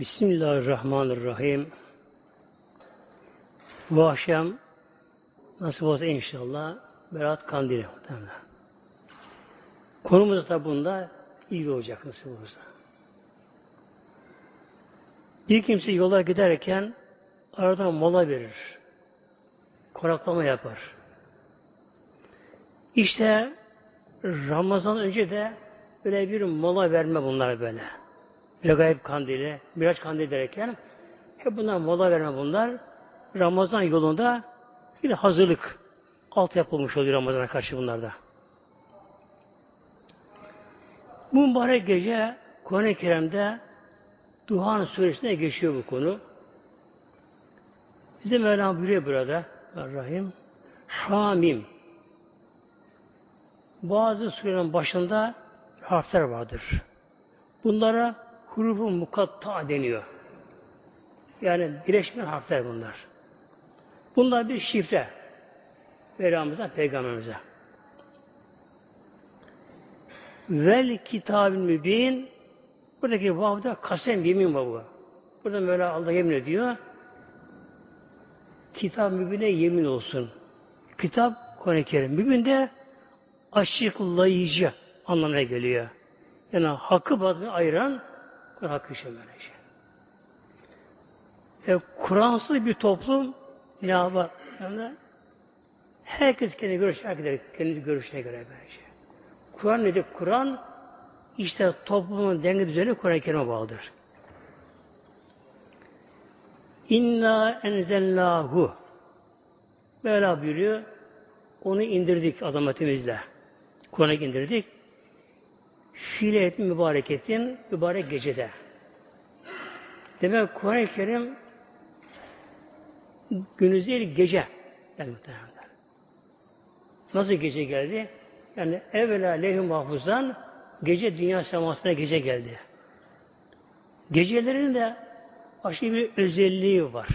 Bismillahirrahmanirrahim. Bu akşam nasip olsa inşallah Berat Kandili. Konumuz da bunda iyi olacak nasip olursa. Bir kimse yola giderken aradan mola verir. Konaklama yapar. İşte Ramazan önce de böyle bir mola verme bunlar böyle. Regaib kandili, Miraç kandili derken hep bunlar mola verme bunlar. Ramazan yolunda bir hazırlık alt yapılmış oluyor Ramazan'a karşı bunlarda. Bu mübarek gece Kuran-ı Kerim'de Duhan suresine geçiyor bu konu. Bize Mevlam buyuruyor burada Rahim Hamim bazı surelerin başında harfler vardır. Bunlara hurufu mukatta deniyor. Yani birleşmeyen harfler bunlar. Bunlar bir şifre. Mevlamıza, Peygamberimize. Vel kitabın mübin buradaki vavda kasem yemin var Burada Mevla Allah yemin ediyor. Kitap mübine yemin olsun. Kitap Kuran-ı Kerim. Mübin de açıklayıcı anlamına geliyor. Yani hakkı batını ayıran hakkı şey böyle şey. E, Kur'ansız bir toplum ne yapar? Yani herkes kendi görüşüne herkes kendi görüşüne göre böyle şey. Kur'an nedir? Kur'an işte toplumun denge düzeni Kur'an-ı Kerim'e bağlıdır. İnna enzellahu Mevla buyuruyor. Onu indirdik azametimizle. Kur'an'a indirdik. Fiiletin mübareketin mübarek gecede. Demek Kur'an-ı Kerim gündüz değil gece. Yani Nasıl gece geldi? Yani evvela lehü mahfuzdan gece dünya semasına gece geldi. Gecelerin de aşırı bir özelliği var.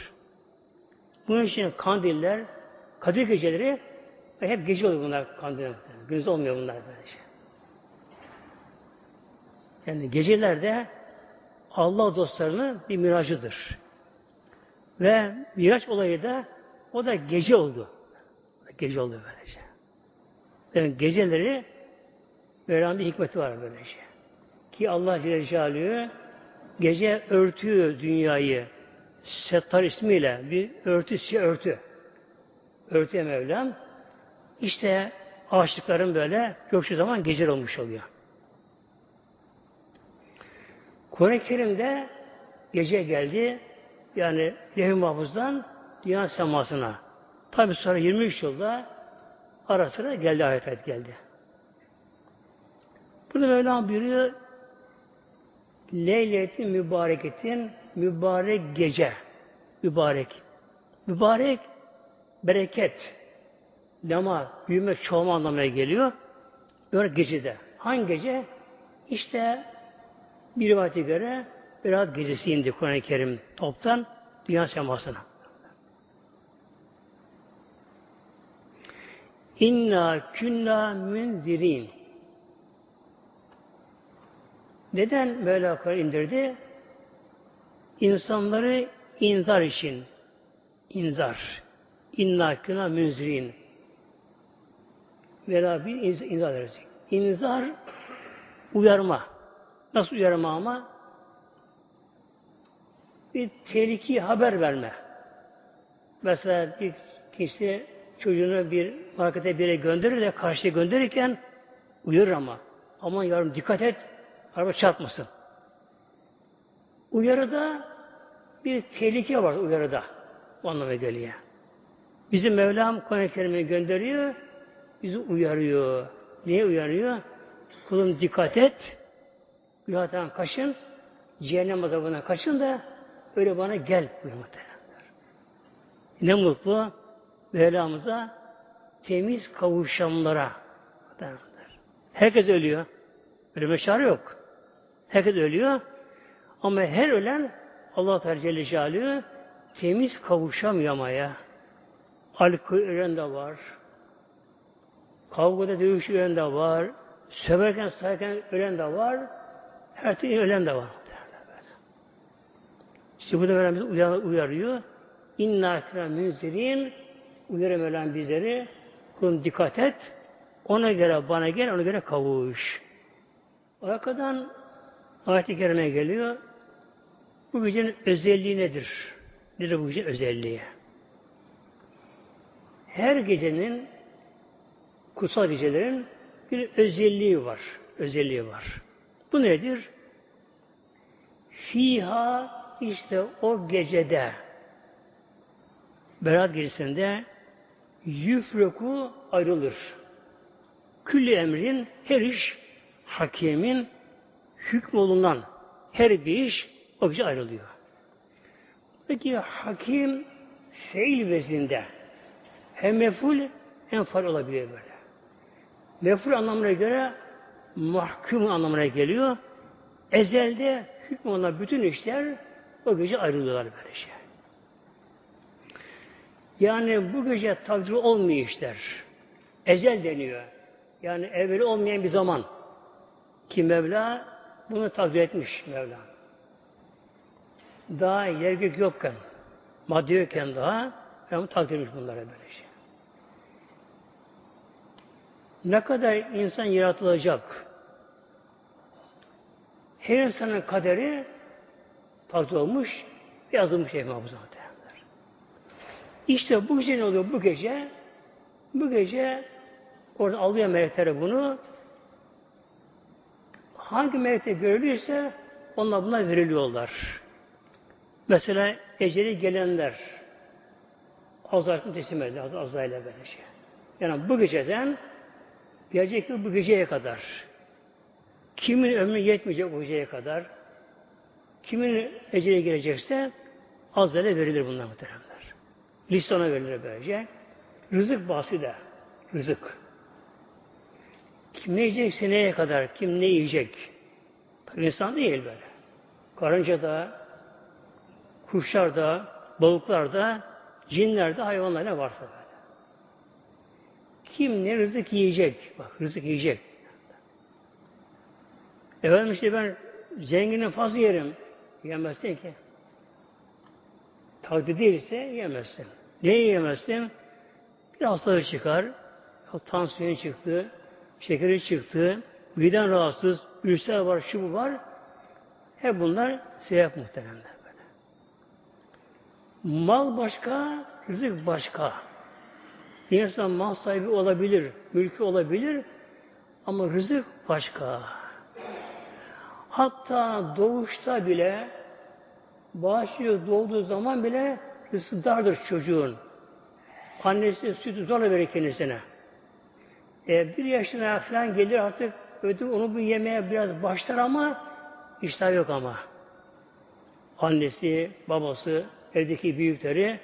Bunun için kandiller, Kadir geceleri hep gece oluyor bunlar kandiller. Gündüz olmuyor bunlar böylece. Yani gecelerde Allah dostlarının bir miracıdır. Ve miraç olayı da o da gece oldu. Gece oldu böylece. Yani geceleri veren bir hikmeti var böylece. Ki Allah Celle Celaluhu gece örtüyor dünyayı. Settar ismiyle bir örtü, si örtü. Örtüye Mevlam. İşte ağaçlıkların böyle gökçü zaman gece olmuş oluyor. Kur'an-ı Kerim'de gece geldi. Yani Lehü Mahfuz'dan dünya semasına. Tabi sonra 23 yılda ara sıra geldi ayet ayet geldi. Burada Mevlam buyuruyor Leyletin mübareketin mübarek gece. Mübarek. Mübarek bereket. Lama, büyüme, çoğalma anlamına geliyor. Böyle gecede. Hangi gece? İşte bir rivayete göre Berat gecesi indi Kur'an-ı Kerim toptan dünya semasına. İnna künna münzirin. Neden böyle Kur'an indirdi? İnsanları inzar için. İnzar. İnna künna münzirin. Vela bir inzar edecek. İnzar uyarma. Nasıl uyarma ama? Bir tehlike haber verme. Mesela bir kişi çocuğunu bir markete bir yere gönderir de karşıya gönderirken uyarır ama. Aman yavrum dikkat et, araba çarpmasın. Uyarıda bir tehlike var uyarıda. O anlamına geliyor. Bizim Mevlam Kur'an-ı Kerim'i gönderiyor, bizi uyarıyor. Niye uyarıyor? Kulum dikkat et, günahtan kaçın, cehennem azabından kaçın da öyle bana gel buyuruyor Ne mutlu Mevlamıza temiz kavuşanlara Herkes ölüyor. Ölüme çare yok. Herkes ölüyor. Ama her ölen Allah Teala Celle temiz kavuşamıyor Alkol ölen de var. Kavgada dövüş ölen de var. Söverken sayarken ölen de var. Türlü ölen de var. İşte burada Mevlam bizi uyar, uyarıyor. İnna kira münzirin uyarı Mevlam bizleri. Kulun dikkat et. Ona göre bana gel, ona göre kavuş. Arkadan ayet-i kerime geliyor. Bu gecenin özelliği nedir? Nedir bu gecenin özelliği? Her gecenin kutsal gecelerin bir özelliği var. Özelliği var. Bu nedir? Fiha işte o gecede Berat gecesinde yüfreku ayrılır. Külli emrin her iş hakimin hükmolunan her bir iş o gece ayrılıyor. Peki hakim feil vezinde hem meful hem fal olabiliyor böyle. Meful anlamına göre mahkum anlamına geliyor. Ezelde hükmü olan bütün işler o gece ayrılıyorlar böyle şey. Yani bu gece takdir olmuyor işler. Ezel deniyor. Yani evveli olmayan bir zaman. Ki Mevla bunu takdir etmiş Mevla. Daha yer gök yokken, madde yokken daha Mevla takdir etmiş bunlara böyle şey. Ne kadar insan yaratılacak? Her insanın kaderi olmuş, yazılmış Şeyh Mahfuz'a İşte bu gece ne oluyor? Bu gece bu gece orada alıyor melekleri bunu hangi melekte görülüyorsa onlar buna veriliyorlar. Mesela eceli gelenler Azrail'in teslim edilir. Azrail'e böyle şey. Yani bu geceden gelecek bu geceye kadar kimin ömrü yetmeyecek bu geceye kadar kimin eceli gelecekse Azrail'e verilir bunlar muhteremler. Liste ona verilir böylece. Rızık bahsi de. Rızık. Kim ne yiyecek seneye kadar, kim ne yiyecek? İnsan değil böyle. Karınca da, kuşlar da, balıklar da, cinler de, hayvanlar ne varsa böyle. Kim ne rızık yiyecek? Bak rızık yiyecek. Efendim işte ben zenginin fazla yerim. Yemezsin ki. Takdir değilse yemezsin. Ne yemezsin? Bir hastalık çıkar. Tansiyon çıktı, şekeri çıktı, miden rahatsız, ülser var, şu var. Hep bunlar sebep muhteremler böyle. Mal başka, rızık başka. Bir insan mal sahibi olabilir, mülkü olabilir ama rızık başka. Hatta doğuşta bile bağışlıyor doğduğu zaman bile rızkı dardır çocuğun. Annesi sütü zorla verir kendisine. E, bir yaşına falan gelir artık ödü onu bu yemeye biraz başlar ama iştah yok ama. Annesi, babası, evdeki büyükleri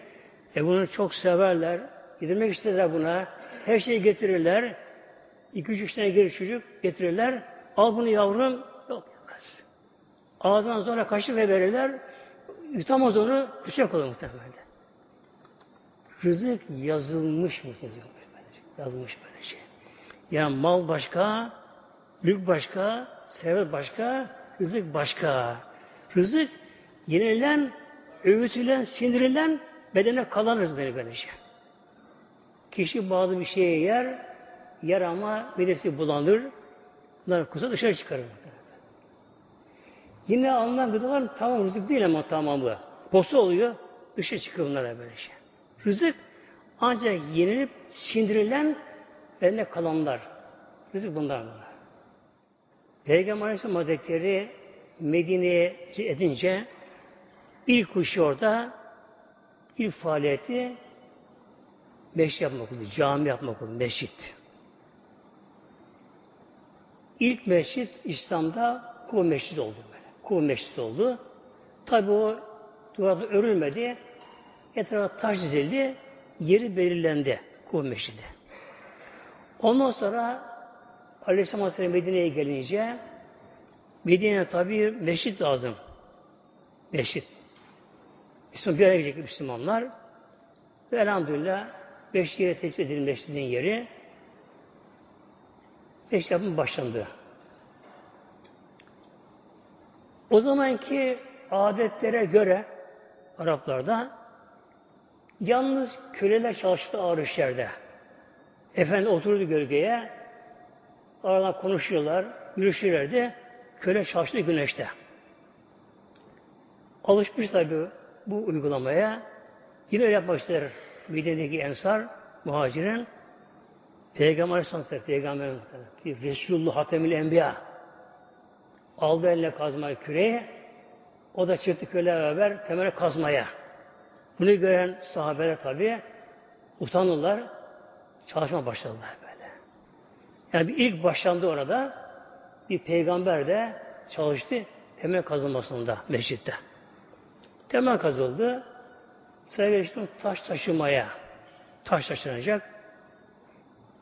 e, bunu çok severler. Yedirmek isterler buna. Her şeyi getirirler. İki üç tane gelir çocuk getirirler. Al bunu yavrum. Ağzından sonra kaşık ve verirler. Yutamaz onu. Kusacak olur muhtemelen. Rızık yazılmış mı? Yazılmış böyle şey. Yani mal başka, mülk başka, servet başka, rızık başka. Rızık yenilen, öğütülen, sindirilen bedene kalan rızıkları böylece. Şey. Kişi bazı bir şeye yer, yer ama midesi bulanır, bunlar kusa dışarı çıkarır. Yine alınan gıdalar tamam rızık değil ama tamamı. Posta oluyor, dışarı çıkıyor bunlara böyle şey. Rızık ancak yenilip sindirilen Elinde kalanlar. Rızık bunlar bunlar. Peygamber Aleyhisselam Hazretleri Medine'ye edince ilk kuşu orada ilk faaliyeti meşrit yapmak oldu. Cami yapmak oldu. Mescit. İlk mescit İslam'da Kuva Mescid oldu. Böyle. Kuva Mescid oldu. Tabi o duvarda örülmedi. Etrafa taş dizildi. Yeri belirlendi Kuva Mescid'i. Ondan sonra Aleyhisselam Hazretleri Medine'ye gelince Medine'ye tabi meşrit lazım. Meşrit. Müslüman bir araya gelecek Müslümanlar. Ve elhamdülillah beş yere tespit edildi meşridin yeri. Beş yapım başlandı. O zamanki adetlere göre Araplarda. Yalnız köleler çalıştı ağır işlerde. Efendi oturdu gölgeye. Aradan konuşuyorlar, yürüyüşürlerdi. Köle çalıştı güneşte. Alışmış tabi bu uygulamaya. Yine öyle ister Medine'deki ensar, muhacirin. Peygamber Aleyhisselam Peygamber Resulullah Hatemül Enbiya aldı eline kazmayı küreği o da çıktı köle beraber temele kazmaya. Bunu gören sahabeler tabi utanırlar. Çalışma başladılar böyle. Yani bir ilk başlandı orada. Bir peygamber de çalıştı temel kazılmasında mescitte. Temel kazıldı. Sıra geçtim taş taşımaya. Taş taşınacak.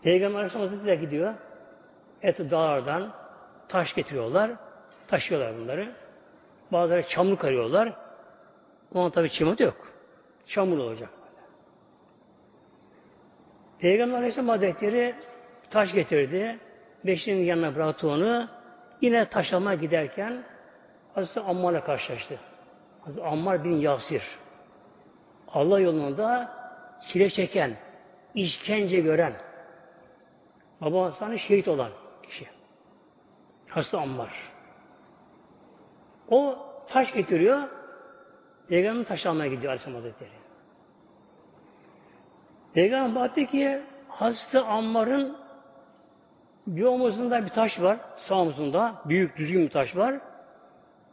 Peygamber Aleyhisselam Hazretleri gidiyor. Et dağlardan taş getiriyorlar. Taşıyorlar bunları. Bazıları çamur karıyorlar. Ona tabi çimento yok. Çamur olacak. Peygamber Aleyhisselam Hazretleri taş getirdi. Beşinin yanına bıraktı onu. Yine taşlama giderken Hazreti Ammar'la karşılaştı. Hazreti Ammar bin Yasir. Allah yolunda çile çeken, işkence gören, babasının şehit olan kişi. Hazreti Ammar. O taş getiriyor. Peygamber taş almaya gidiyor Aleyhisselam Hazretleri. Peygamber baktı ki Hazreti Ammar'ın bir omuzunda bir taş var. Sağ omuzunda büyük düzgün bir taş var.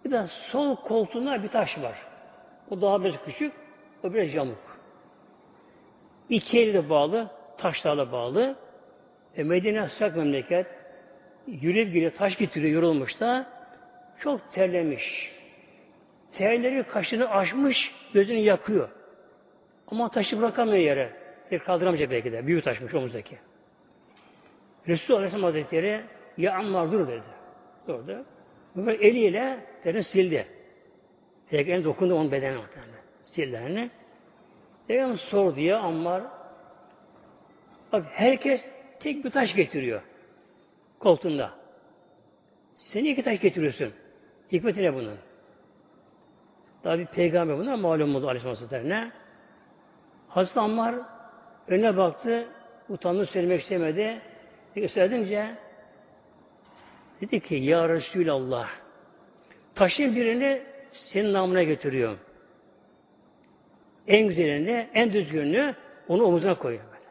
Bir de sol koltuğunda bir taş var. O daha biraz küçük. O biraz yamuk. İki eli de bağlı. Taşlarla bağlı. E, Medine sıcak memleket. Yürüyüp. Taş getiriyor yorulmuş da. Çok terlemiş. Terleri kaşını açmış. Gözünü yakıyor. Ama taşı bırakamıyor yere. Bir kaldıramayacak belki de. Büyük taşmış omuzdaki. Resulullah Aleyhisselam Hazretleri ya Ammar dur dedi. Durdu. Böyle eliyle terini sildi. Peygamber dokundu onun bedenine muhtemelen. Sildilerini. Peygamber sordu ya Ammar bak herkes tek bir taş getiriyor. Koltuğunda. Sen iki taş getiriyorsun. Hikmeti bunun? Daha bir peygamber buna malum oldu Aleyhisselam Hazretleri'ne. Hazreti Ammar önüne baktı, utandı söylemek istemedi. Gösterdince dedi ki Ya Resulallah taşın birini senin namına getiriyorum. En güzelini, en düzgününü onu omuzuna koyuyor. Böyle.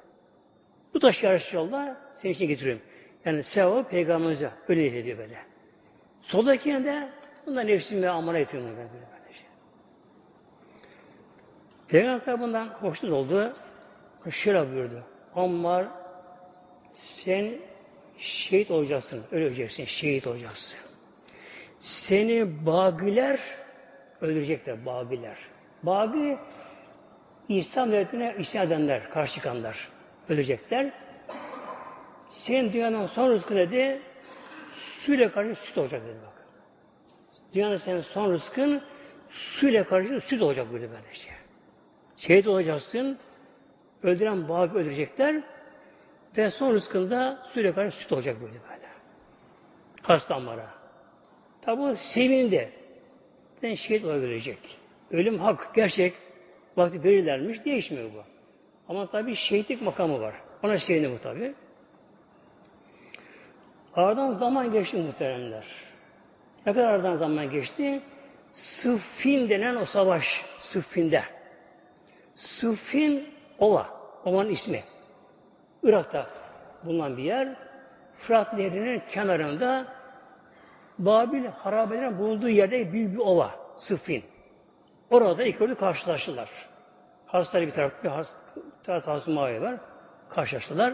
Bu taşı Ya Resulallah senin için getiriyorum. Yani sevabı peygamberimize öyle ediyor böyle. Soldakine de bunda nefsimi amana ediyorum. Böyle, böyle şey. Peygamber bundan hoşnut oldu. Şöyle buyurdu. Ammar sen şehit olacaksın. Öleceksin. Şehit olacaksın. Seni Babiler öldürecekler. Babiler. Babi İslam devletine isyan edenler, karşı çıkanlar ölecekler. Senin dünyanın son rızkı dedi suyla karşı süt olacak dedi. Dünyanın senin son rızkın suyla karşı süt olacak böyle böyle şey. Şehit olacaksın. Öldüren Babi öldürecekler. Ve son rızkında suyla karşı süt olacak böyle böyle. Hastalara. Tabi bu sevindi. Ben şehit olabilecek. Ölüm hak, gerçek. Vakti belirlenmiş, değişmiyor bu. Ama tabi şehitlik makamı var. Ona sevindi bu tabi. Aradan zaman geçti muhteremler. Ne kadar zaman geçti? Sıffin denen o savaş, Sıffin'de. Sıffin ova, ovanın ismi. Irak'ta bulunan bir yer. Fırat Nehri'nin kenarında Babil harabelerin bulunduğu yerde büyük bir ova. Sıffin. Orada ilk ordu karşılaştılar. Hastaları bir tarafta bir tarafta Hazreti var. Karşılaştılar.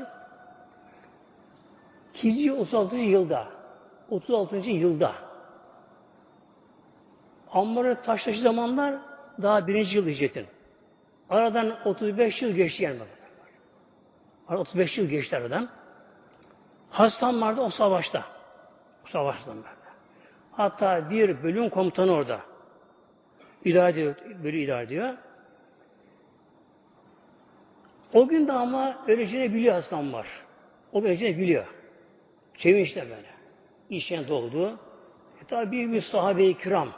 Hicri 36. yılda 36. yılda Ammar'ı taşlaşı zamanlar daha birinci yıl hicretin. Aradan 35 yıl geçti yani. 35 yıl geçti aradan. Hasan vardı o savaşta. O savaşta böyle. Hatta bir bölüm komutanı orada. İdare ediyor, bölü idare ediyor. O gün de ama öleceğini biliyor Hasan var. O öleceğini biliyor. Sevinçle böyle. İşten doldu. E tabi bir sahabe-i kiram.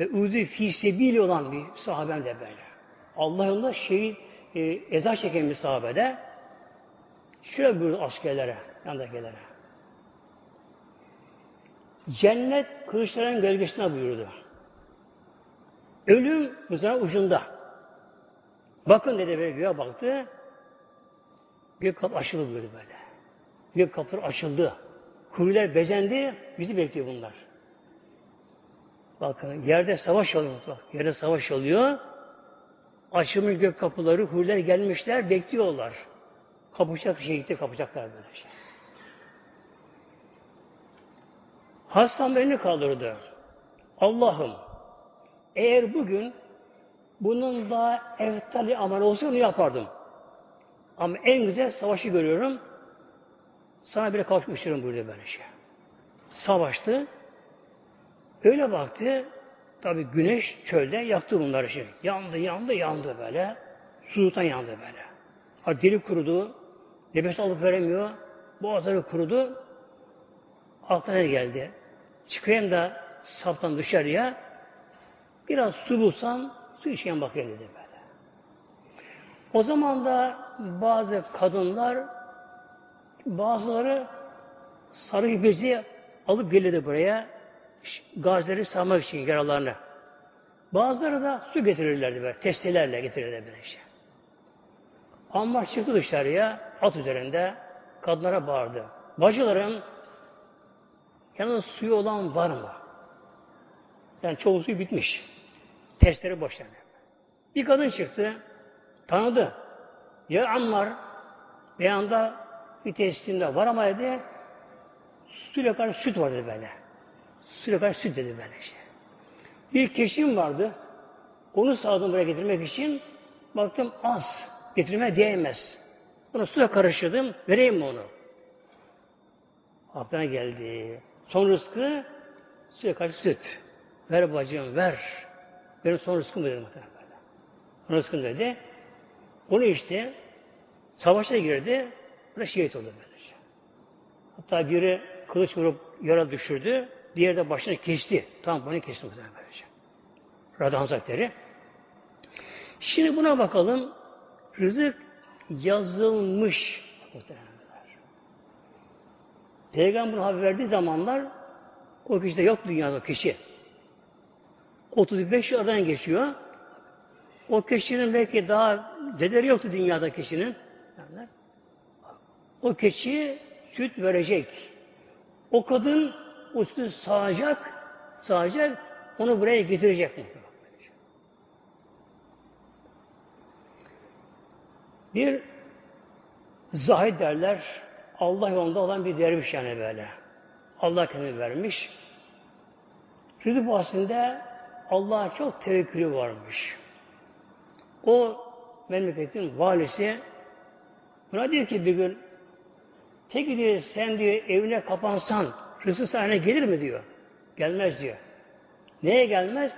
Ve uzi fi sebili olan bir sahabem de böyle. Allah yolunda şehit e, eza çeken bir sahabede şöyle buyurdu askerlere, yandakilere. Cennet kılıçların gölgesine buyurdu. Ölüm mızrağı ucunda. Bakın dedi böyle göğe baktı. Gök kapı açıldı böyle böyle. Gök kapıları açıldı. Kuriler bezendi. Bizi bekliyor bunlar. Bakın yerde savaş oluyor. Bak, yerde savaş oluyor. Açılmış gök kapıları, huriler gelmişler, bekliyorlar. Kapacak şehitleri kapacaklar böyle şey. Hasan elini kaldırdı. Allah'ım eğer bugün bunun daha eftali amel olsa onu yapardım. Ama en güzel savaşı görüyorum. Sana bile kavuşmuşlarım burada böyle şey. Savaştı. Öyle baktı. Tabi güneş çölde yaktı bunları şimdi. Yandı, yandı, yandı böyle. Sudan yandı böyle. Ha, dili kurudu. Nefes alıp veremiyor. Boğazları kurudu. Aklına geldi. Çıkayım da saptan dışarıya biraz su bulsam su içeyim bakayım dedi böyle. O zaman da bazı kadınlar bazıları sarı bezi alıp gelirdi buraya gazileri sarmak için yaralarını. Bazıları da su getirirlerdi böyle. Testelerle getirirlerdi böyle şey. Ammar çıktı dışarıya at üzerinde kadınlara bağırdı. Bacılarım yanında suyu olan var mı? Yani çoğu suyu bitmiş. Testleri boş yani. Bir kadın çıktı. Tanıdı. Ya Ammar bir anda bir testinde var ama dedi suyla karşı süt var dedi böyle. Suyla karşı süt dedi böyle şey. Bir keşim vardı. Onu sağdım buraya getirmek için baktım az. Getirmeye değmez. Onu suya karıştırdım. Vereyim mi onu? Aklına geldi. Son rızkı suya karşı süt. Ver bacım ver. Benim son rızkım dedi muhtemelen. Son rızkım dedi. Onu işte savaşa girdi. Burada şehit oldu böylece. Hatta biri kılıç vurup yara düşürdü. Diğeri de başını kesti. Tam bunu kesti muhtemelen böylece. Radhan Hazretleri. Şimdi buna bakalım. Rızık yazılmış. Peygamber haber verdiği zamanlar o kişi de yok dünyada kişi. 35 yıldan geçiyor. O kişinin belki daha dederi yoktu dünyada kişinin. O kişi süt verecek. O kadın sütü sağacak, sağacak, onu buraya getirecek. Bir zahid derler, Allah yolunda olan bir derviş yani böyle. Allah kendini vermiş. Rüdü bahsinde Allah'a çok tevekkülü varmış. O memleketin valisi buna diyor ki bir gün peki diyor sen diyor evine kapansan rızık sana gelir mi diyor. Gelmez diyor. Neye gelmez?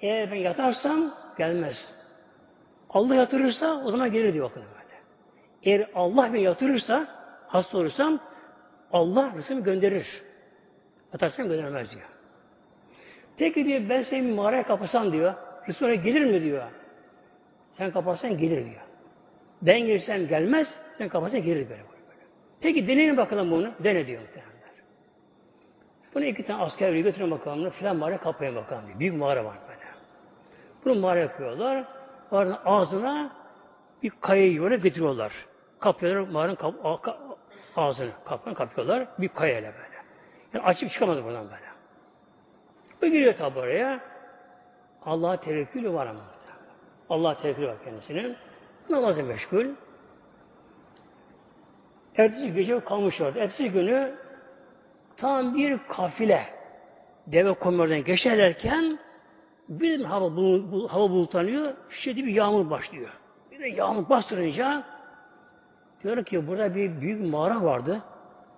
Eğer ben yatarsam gelmez. Allah yatırırsa o zaman gelir diyor bakın böyle. Eğer Allah beni yatırırsa hasta olursam Allah rızkımı gönderir. Yatarsam göndermez diyor. Peki diyor ben seni bir mağaraya kapasam diyor. Rızkına gelir mi diyor. Sen kapatsan gelir diyor. Ben girsem gelmez, sen kapatsan gelir böyle. böyle. Peki deneyin bakalım bunu. Dene diyor muhtemelenler. Bunu iki tane asker veriyor, götürün bakalım. Filan mağara kapaya bakalım diyor. Büyük mağara var böyle. Bunu mağara yapıyorlar. Mağaranın ağzına bir kayayı yuvarlak getiriyorlar. Kapıyorlar mağaranın kap ağzını. Kapını kapıyorlar. Bir kayayla böyle. Yani açıp çıkamaz buradan böyle. Bu giriyor tabi oraya. Allah'a tevekkülü var ama. Allah tevekkülü var kendisinin. Namazı meşgul. Ertesi gece kalmış orada. Ertesi günü tam bir kafile deve komulardan geçerlerken bir hava, bul, hava bulutlanıyor. Şiddetli bir yağmur başlıyor. Bir de yağmur bastırınca diyor ki burada bir büyük mağara vardı.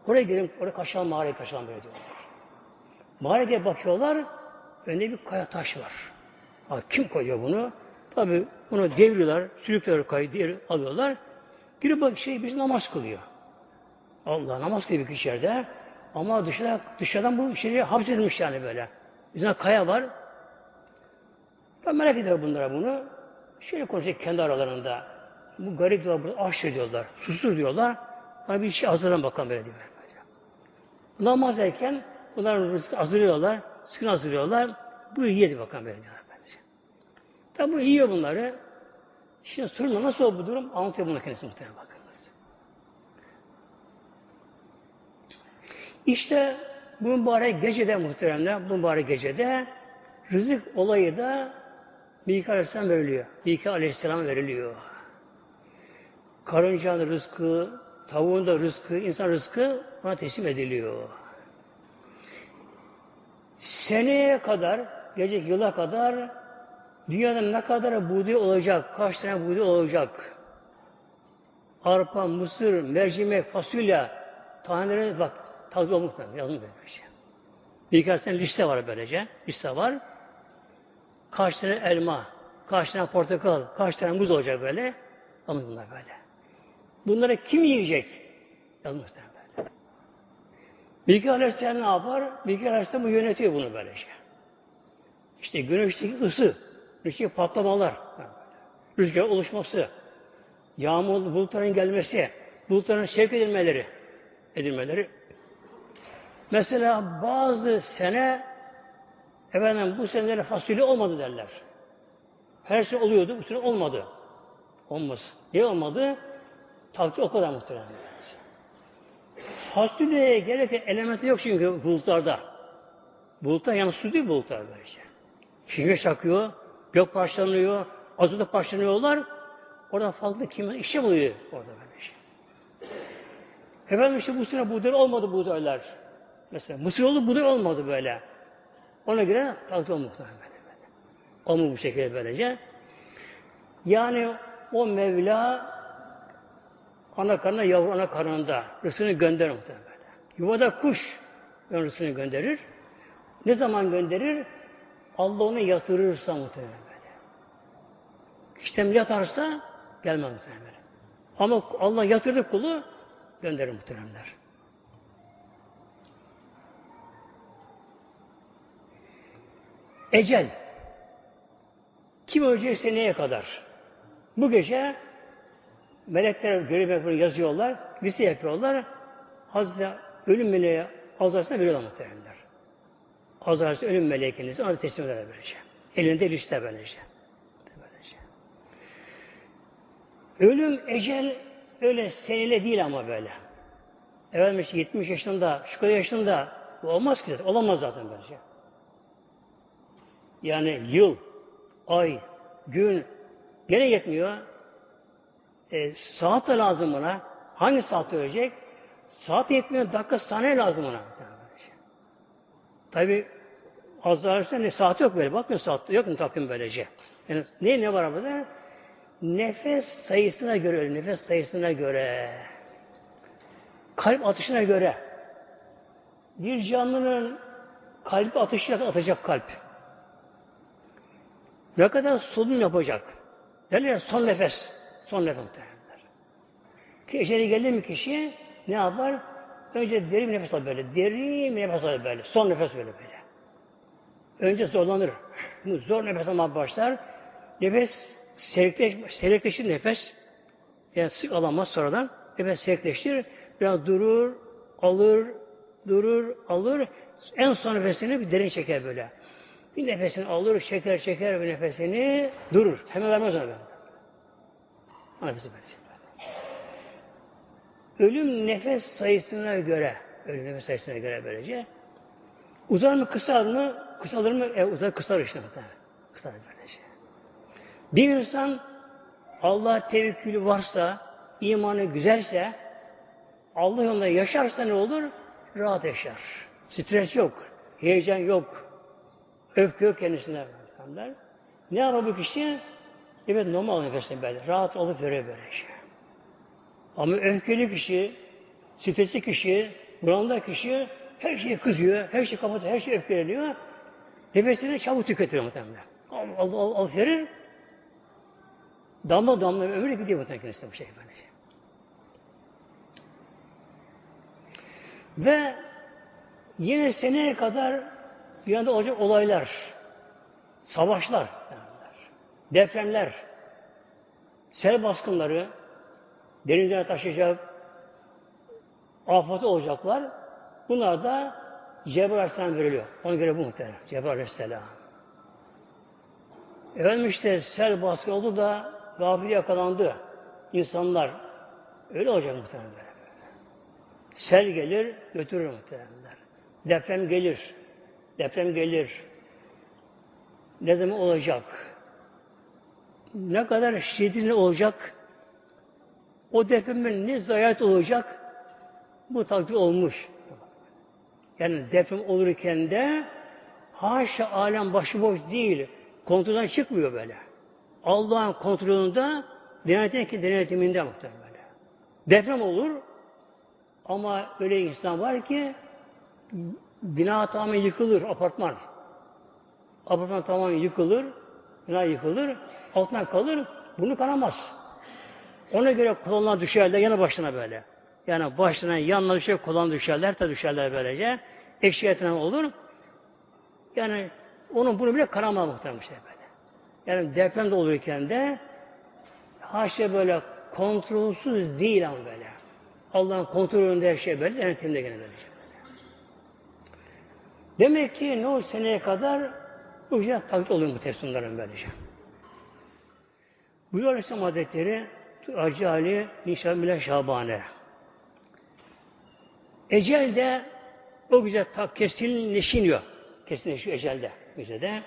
Oraya girelim, oraya kaçalım mağaraya kaçalım böyle diyorlar. Mağaraya bakıyorlar, önünde bir kaya taş var. Ha, kim koyuyor bunu? Tabi bunu devriyorlar, sürüklüyorlar kayı, diğer alıyorlar. Girip bak şey biz namaz kılıyor. Allah namaz kılıyor bir içeride. Ama dışarıda, dışarıdan bu içeriye hapsedilmiş yani böyle. Üzerine kaya var. Ben merak ediyorum bunlara bunu. Şöyle konuşacak kendi aralarında. Bu garip diyorlar, burada aç diyorlar, susuz diyorlar. Bana bir şey hazırlan bakalım böyle diyor. Namaz erken bunlar rızkı hazırlıyorlar, sükun hazırlıyorlar. Bu yedi bakalım böyle. Bence. Tabi bu yiyor bunları. Şimdi sorun nasıl oldu bu durum? Anlatıyor bunu kendisi muhtemelen bakınız. İşte bu mübarek gecede muhteremler, bu mübarek gecede rızık olayı da Mika Aleyhisselam veriliyor. Mika Aleyhisselam veriliyor. Karıncanın rızkı, tavuğun da rızkı, insan rızkı ona teslim ediliyor. Seneye kadar, gelecek yıla kadar dünyada ne kadar buğday olacak, kaç tane buğday olacak, arpa, mısır, mercimek, fasulye, taneleri bak, takip olmaktan yazılmış böyle şey. Birkaç tane liste var böylece, liste var. Kaç elma, kaç portakal, kaç tane muz olacak böyle. Alın bunlar böyle. Bunları kim yiyecek? Yazmışlar böyle. Bilgi Aleyhisselam ne yapar? Bilgi Aleyhisselam yönetiyor bunu böylece. İşte güneşteki ısı, güneşteki patlamalar, rüzgar oluşması, yağmur bulutların gelmesi, bulutların sevk edilmeleri, edilmeleri. Mesela bazı sene efendim bu seneler fasulye olmadı derler. Her şey oluyordu, bu sene olmadı. Olmaz. Niye olmadı? Takdir o kadar muhtemelen. Fasulyeye gereken elementi yok çünkü bulutlarda. Bulutlar yani su değil bulutlar böylece. Şimşek çakıyor, gök parçalanıyor, azıda parçalanıyorlar. Orada farklı kimya işe buluyor orada böyle şey. Efendim işte bu sene buğday olmadı buğdaylar. Mesela mısır oldu buğday olmadı böyle. Ona göre takdir muhtemelen böyle. böyle. Olmu bu şekilde böylece. Yani o Mevla ana karnına yavru ana karnında rızkını gönderir muhtemelen böyle. Yuvada kuş rızkını gönderir. Ne zaman gönderir? Allah onu yatırırsa muhtemelen böyle. İşte yatarsa gelmez muhtemelen. Ama Allah yatırdı kulu gönderir muhtemelenler. Ecel. Kim ölecekse neye kadar? Bu gece melekler görev yazıyorlar, liste yapıyorlar. Hazreti ölüm meleği Azrail'e veriyorlar muhtemelenler. Azrail ölüm meleği kendisi ona teslim eder böylece. Elinde liste böylece. böylece. Ölüm, ecel öyle seneyle değil ama böyle. Efendim işte 70 yaşında, şu kadar yaşında olmaz ki zaten. Olamaz zaten böylece. Yani yıl, ay, gün gene yetmiyor. E, saat de lazım buna. Hangi saat ölecek? Saat yetmiyor, dakika saniye lazım ona. Tabi Azrail'de ne saat yok böyle. Bakmıyor saat yok mu takvim böylece. Yani ne ne var burada? Nefes sayısına göre, nefes sayısına göre, kalp atışına göre, bir canlının kalp atışı atacak kalp. Ne kadar solunum yapacak? Derler son nefes. Son nefes derler. Ki eceli geldi mi kişi ne yapar? Önce derin nefes alır böyle. Derin nefes alır böyle. Son nefes böyle böyle. Önce zorlanır. Zor nefes almaya başlar. Nefes serikleş, serikleşir nefes. Yani sık alamaz sonradan. Nefes serikleştir. Biraz durur, alır, durur, alır. En son nefesini bir derin çeker böyle. Bir nefesini alır, çeker, çeker bir nefesini durur. Hemen vermez ona. Nefesi verecek. Ölüm nefes sayısına göre, ölüm nefes sayısına göre böylece. Uzar mı kısar mı? Kısalır mı? E, uzar kısar işte. Kısar böylece. Bir insan Allah tevekkülü varsa, imanı güzelse, Allah yolunda yaşarsa ne olur? Rahat yaşar. Stres yok, heyecan yok, öfke yok kendisine. Ne yapar bu kişi? Evet normal nefesle böyle. Rahat olup veriyor böyle şey. Ama öfkeli kişi, stresli kişi, buranda kişi her şeyi kızıyor, her şeyi kapatıyor, her şey öfkeleniyor. Nefesini çabuk tüketiyor muhtemelen. Al, al, al, al verir. Damla damla ömrü gidiyor muhtemelen kendisine bu şey böyle. Ve yine seneye kadar dünyada olacak olaylar, savaşlar. Depremler, sel baskınları, denizlere taşıyacak, afet olacaklar. Bunlar da Cebrail Aleyhisselam veriliyor. Ona göre bu muhtemelen. Cebrail Aleyhisselam. Efendim işte sel baskı oldu da gafil yakalandı. İnsanlar öyle olacak muhtemelen. Sel gelir, götürür muhtemelen. Deprem gelir. Deprem gelir. Ne zaman olacak? Ne kadar şiddetli olacak? O depremin ne zayiat olacak? Bu takdir olmuş. Yani deprem olurken de haşa alem başıboş değil. Kontrolden çıkmıyor böyle. Allah'ın kontrolünde denetim denetiminde muhtemelen. Deprem olur ama öyle insan var ki bina tamamen yıkılır, apartman. Apartman tamamen yıkılır, bina yıkılır, altından kalır, bunu kanamaz. Ona göre kolonlar düşerler yana başına böyle. Yani başına yanına düşer, kolon düşerler, de düşerler böylece. Ekşiyetinden olur. Yani onun bunu bile kanamaz muhtemelen şey böyle. Yani deprem de olurken de haşa böyle kontrolsüz değil ama böyle. Allah'ın kontrolünde her şey böyle, denetimde gene böyle. Demek ki ne o seneye kadar yüzden taklit oluyor bu tefsirlerin böylece. Bu Aleyhisselam Hazretleri Acı Ali Nişan bile Şabane. Ecel de o güzel tak kesinleşiniyor. Kesinleşiyor ecelde. Güzel de.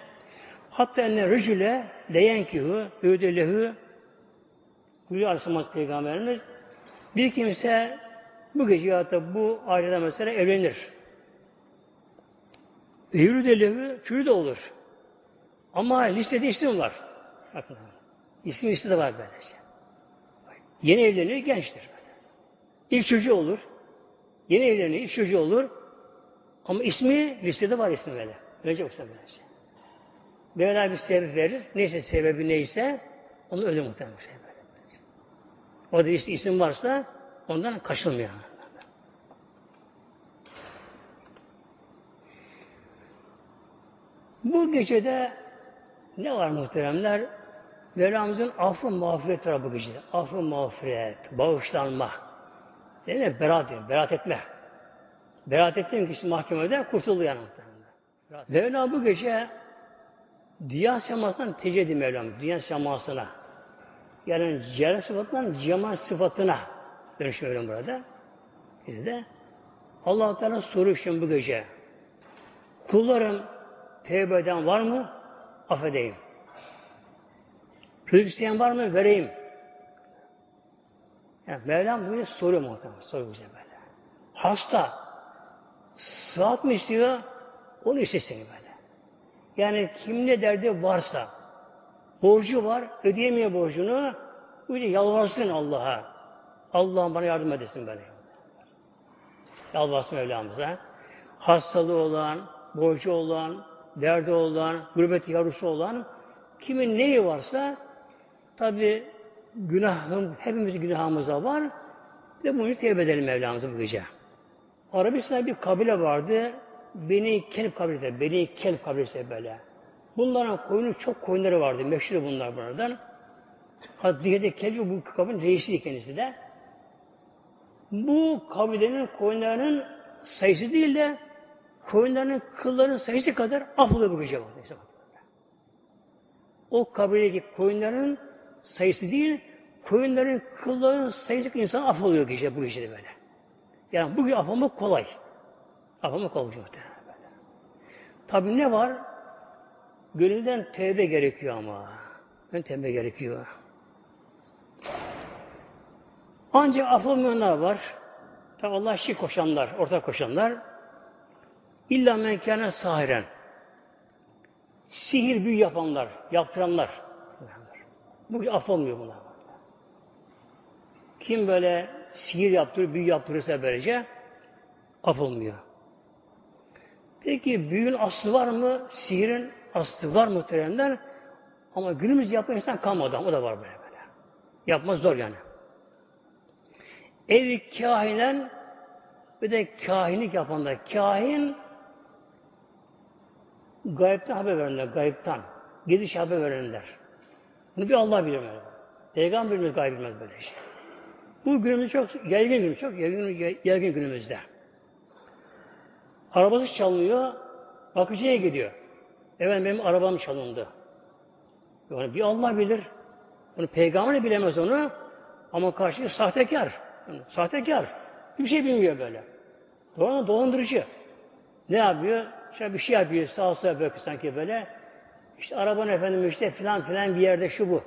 Hatta enne rücüle leyenkihu ödelehu buyuruyor Aleyhisselam Peygamberimiz bir kimse bu gece ya da bu ailede mesela evlenir. Yürü de levi, çürü de olur. Ama listede isim var. Bakın. İsim listede var böylece. Yeni evlenir gençtir. İlk çocuğu olur. Yeni evlenir, ilk çocuğu olur. Ama ismi listede var ismi böyle. Önce yoksa böylece. Mevla bir sebep verir. Neyse sebebi neyse onu öyle muhtemelen şey böyle. O da işte isim varsa ondan kaçılmıyor. Bu gecede ne var muhteremler? Mevlamızın affı mağfiret var bu gecede. Affı mağfiret, bağışlanma. Değil mi? Berat, berat etme. Berat ettiğin kişi mahkemede kurtuldu yani. Mevla bu gece dünya semasından tecedi Mevlam. Dünya semasına. Yani celal sıfatından cemal sıfatına dönüşüyor burada. Bir de allah Teala soruyor şimdi bu gece. Kullarım tevbe eden var mı? Affedeyim. Rızık isteyen var mı? Vereyim. Yani Mevlam bunu soruyor muhtemelen. Soruyor bize böyle. Hasta. Sıhhat mı istiyor? Onu istesin böyle. Yani kim ne derdi varsa borcu var, ödeyemiyor borcunu bu yalvarsın Allah'a. Allah'ım bana yardım edesin böyle. Yalvarsın Mevlamıza. Hastalığı olan, borcu olan, derdi olan, gurbet yavrusu olan kimin neyi varsa tabi günahım, hepimiz günahımıza var ve bunu tevbe edelim Mevlamıza bu gece. Arabistan'da bir kabile vardı. Beni Kelp kabilesi, Beni Kelp kabilesi böyle. Bunların koyunu çok koyunları vardı. Meşhur bunlar buradan. Haddiye'de Kelp bu kabilenin reisiydi kendisi de. Bu kabilenin koyunlarının sayısı değil de koyunların kıllarının sayısı kadar affolur bu gece. O kabiledeki koyunların sayısı değil, koyunların kıllarının sayısı insan affoluyor gece bu gece böyle. Yani bugün affolmak kolay. Affolmak kolay muhtemelen böyle. Tabi ne var? Gönülden tevbe gerekiyor ama. Ben tevbe gerekiyor. Ancak affolmayanlar var. Tabi Allah şirk koşanlar, ortak koşanlar. İlla menkâne sahiren. Sihir büyü yapanlar, yaptıranlar. Bu af olmuyor bunlar. Kim böyle sihir yaptırır, büyü yaptırırsa böylece af olmuyor. Peki büyünün aslı var mı? Sihirin aslı var mı terenler? Ama günümüz yapan insan kalmadı. O da var böyle böyle. Yapmaz zor yani. Evi kahinen ve de kahinlik yapanlar. Kahin Gayipten haber verenler, gayipten. Gidiş haber verenler. Bunu bir Allah bilir. Böyle. Peygamberimiz gayb bilmez böyle şey. Bu günümüz çok yaygın günümüz, çok yaygın, yaygın günümüzde. Arabası çalınıyor, bakıcıya gidiyor. Evet benim arabam çalındı. Yani bir Allah bilir. Bunu peygamber bilemez onu. Ama karşı sahtekar. Yani sahtekar. Bir şey bilmiyor böyle. Doğru dolandırıcı. Ne yapıyor? İşte bir şey yapıyor. Sağ sola yapıyor sanki böyle. İşte araban efendim işte filan filan bir yerde şu bu.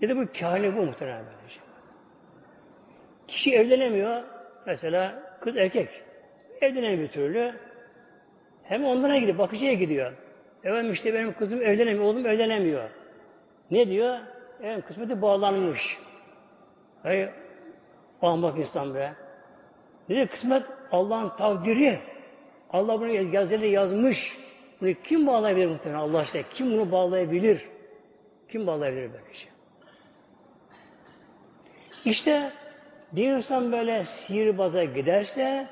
Dedi bu kahine bu muhtemelen böyle. Kişi evlenemiyor. Mesela kız erkek. Evlenemiyor bir türlü. Hem onlara gidiyor, bakıcıya gidiyor. Efendim işte benim kızım evlenemiyor, oğlum evlenemiyor. Ne diyor? Efendim kısmeti bağlanmış. Hayır, bağlanmak insan be. Dedi kısmet Allah'ın takdiri. Allah bunu yazılı yazmış. Bunu kim bağlayabilir muhtemelen Allah işte. Kim bunu bağlayabilir? Kim bağlayabilir böyle şey? İşte bir insan böyle sihirbaza giderse,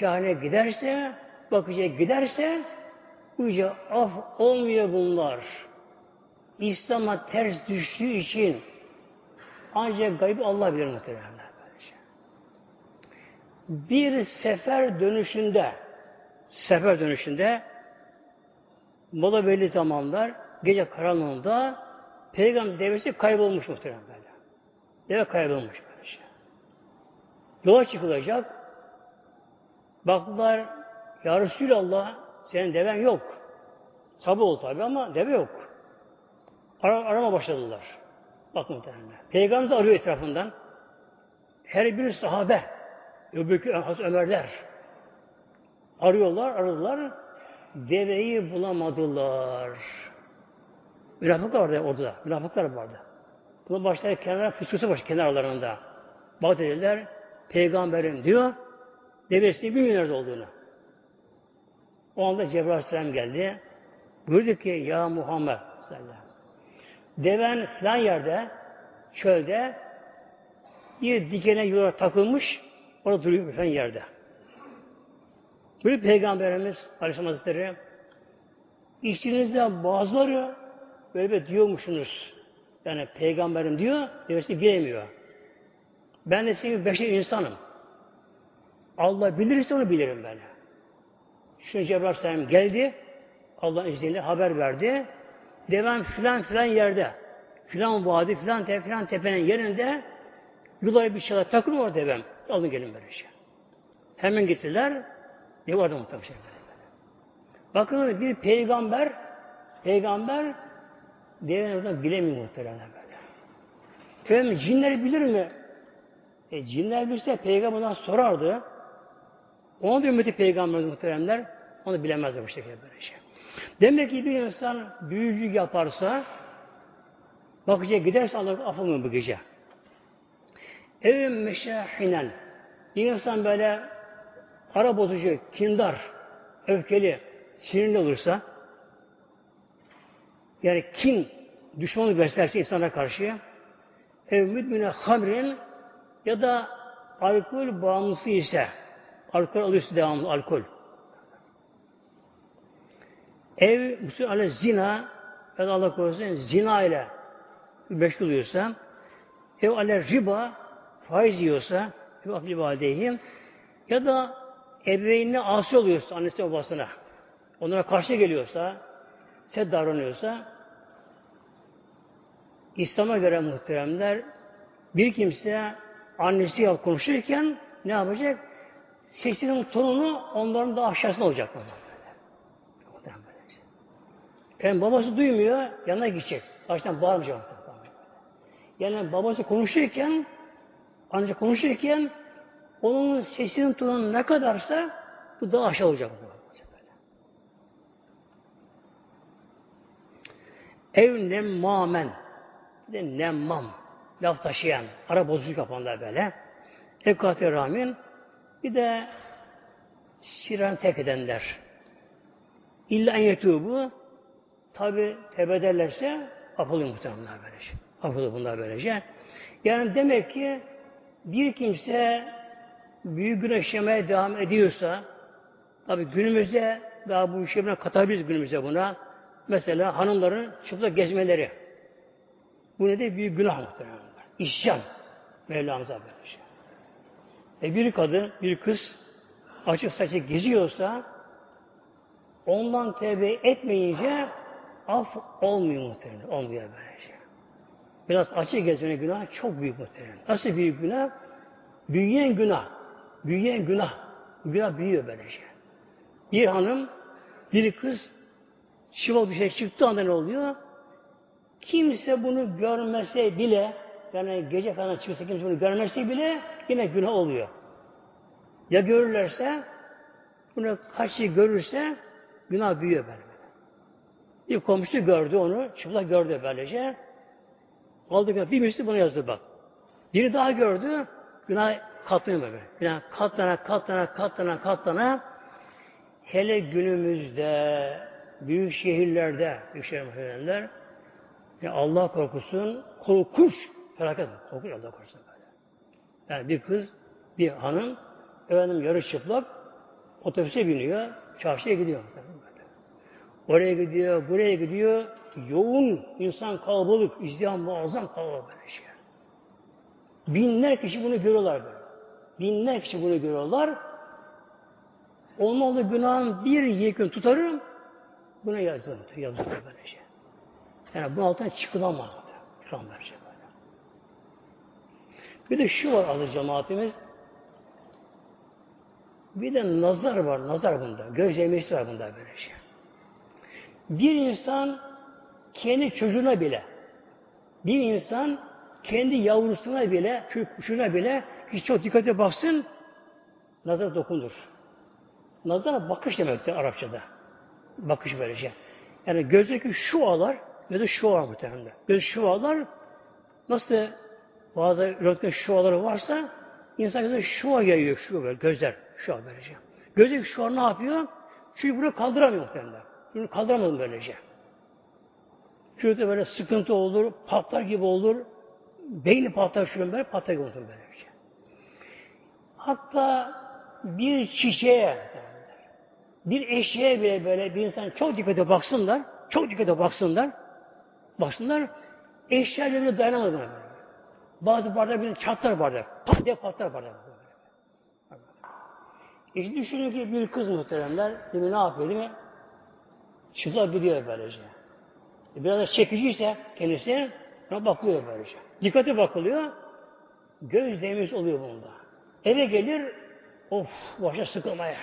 kahine giderse, bakıcıya giderse, iyice af olmuyor bunlar. İslam'a ters düştüğü için ancak gaybı Allah bilir muhtemelen. Bir sefer dönüşünde sefer dönüşünde mola belli zamanlar gece karanlığında peygamber devesi kaybolmuş muhtemelen böyle. Deve kaybolmuş böyle şey. Yola çıkılacak. Baktılar Ya Resulallah senin deven yok. Sabah oldu tabi ama deve yok. Ar arama başladılar. Bak muhtemelen. Peygamber de arıyor etrafından. Her bir sahabe Öbürkü Hazreti Ömerler arıyorlar, aradılar. Deveyi bulamadılar. Münafıklar vardı orada. Münafıklar vardı. Bunun başları kenara fıskısı baş kenarlarında. Bak dediler, peygamberim diyor, devesini bilmiyor nerede olduğunu. O anda Cebrail Aleyhisselam geldi. Buyurdu ki, ya Muhammed sallallahu Deven filan yerde, çölde bir dikene yola takılmış, orada duruyor efendim yerde. Böyle Peygamberimiz Aleyhisselam Hazretleri içinizde bazıları böyle bir diyormuşsunuz. Yani peygamberim diyor, devesi bilemiyor. Ben de senin beşer insanım. Allah bilirse onu bilirim ben. Şimdi Cebrail Aleyhisselam geldi. Allah'ın izniyle haber verdi. Devam filan filan yerde. Filan vadi, filan tepe, filan tepenin yerinde yulaya bir şeyler takılıyor ben. Alın gelin böyle şey. Hemen gittiler. Ne vardı muhtemelen şey. Bakın bir peygamber peygamber diğer oradan bilemiyor muhtemelen böyle. Efendim cinler bilir mi? E, cinler bilse peygamberden sorardı. Onu da ümmeti peygamber muhteremler onu bilemezler bu şekilde böyle şey. Demek ki bir insan büyücü yaparsa bakıcıya giderse Allah affamıyor bu gece. Evim meşahinen bir insan böyle ara bozucu, kindar, öfkeli, sinirli olursa yani kin, düşmanlık beslerse insana karşı ev müdmine hamrin ya da alkol bağımlısı ise alkol alıyorsa devamlı alkol. Ev musul zina ya da Allah korusun zina ile meşgul oluyorsa ev ale riba faiz yiyorsa ev valideyhim ya da ebeveynine asi oluyorsa annesi babasına onlara karşı geliyorsa set davranıyorsa İslam'a göre muhteremler bir kimse annesi ya konuşurken ne yapacak? Sesinin tonunu onların da aşağısında olacak. Yani babası duymuyor, yanına gidecek. Karşıdan bağırmayacak. Yani babası konuşurken, ancak konuşurken onun sesinin tonu ne kadarsa bu daha aşağı olacak. Ev nemmamen de nemmam laf taşıyan, ara bozucu kapanlar böyle. Ekate ramin bir de şiran tek edenler. İlla en yetubu tabi tevbe ederlerse affolur muhtemelen böylece. Affolur bunlar böylece. Yani demek ki bir kimse büyük yemeye devam ediyorsa tabi günümüzde daha bu işe buna katabiliriz günümüzde buna. Mesela hanımların çıplak gezmeleri. Bu ne de büyük günah muhtemelen. İsyan. Mevlamıza böyle şey. E bir kadın, bir kız açık saçık geziyorsa ondan tevbe etmeyince af olmuyor muhtemelen. Olmuyor böyle şey. Biraz açık gezmenin günah çok büyük muhtemelen. Nasıl büyük günah? Büyüyen günah. Büyüyen günah. Günah büyüyor böyle şey. Bir hanım, bir kız çıva dışarı çıktığı anda ne oluyor? Kimse bunu görmese bile yani gece falan çıksa kimse bunu görmese bile yine günah oluyor. Ya görürlerse bunu kaç kişi görürse günah büyüyor böyle. Bir komşu gördü onu, çıplak gördü böylece. Aldı bir misli bunu yazdı bak. Biri daha gördü, günah katlanıyor böyle. Günah katlana, katlana, katlana, katlana. Hele günümüzde, büyük şehirlerde, büyük şehirler, ya Allah korkusun, korkunç felaket, korkunç Allah korkusun böyle. Yani bir kız, bir hanım, efendim yarı çıplak, otobüse biniyor, çarşıya gidiyor. Oraya gidiyor, buraya gidiyor, yoğun insan kalabalık, izdiham muazzam kalabalık böyle şey. Binler kişi bunu görüyorlar böyle. Binler kişi bunu görüyorlar. Olmalı günahın bir yekün tutarım, buna yazılır, yazılır böyle şey. Yani bu altından çıkılamaz. İkram verecek böyle. Bir de şu var adı cemaatimiz. Bir de nazar var, nazar bunda. Göz yemesi var bunda böyle şey. Bir insan kendi çocuğuna bile, bir insan kendi yavrusuna bile, kuşuna bile hiç çok dikkate baksın, nazar dokunur. Nazar bakış demektir Arapçada. Bakış böyle şey. Yani gözdeki şu ağlar, gözde şu ağlar muhtemelen. Göz şu ağlar, nasıl bazı röntgen şu ağları varsa, insan gözde şu ağ geliyor, şu böyle, gözler, şu ağ böylece. Gözdeki şu ağ ne yapıyor? Çünkü bunu kaldıramıyor muhtemelen. Bunu kaldıramadım böylece. Çocukta böyle sıkıntı olur, patlar gibi olur, beyni patlar şunun böyle, patlar gibi olur böylece. Hatta bir çiçeğe, bir eşeğe bile böyle bir insan çok dikkate baksınlar, çok dikkate baksınlar, baksınlar, eşya bile dayanamadı buna. Bazı bardak bir çatlar bardak, pat diye patlar bardak. İşte düşünün ki bir kız muhteremler, değil mi ne yapıyor değil mi? Çıplak gidiyor böylece. E, biraz da çekiciyse kendisi ona bakılıyor böylece. Dikkate bakılıyor, göz demir oluyor bunda. Eve gelir, of başa sıkılmaya.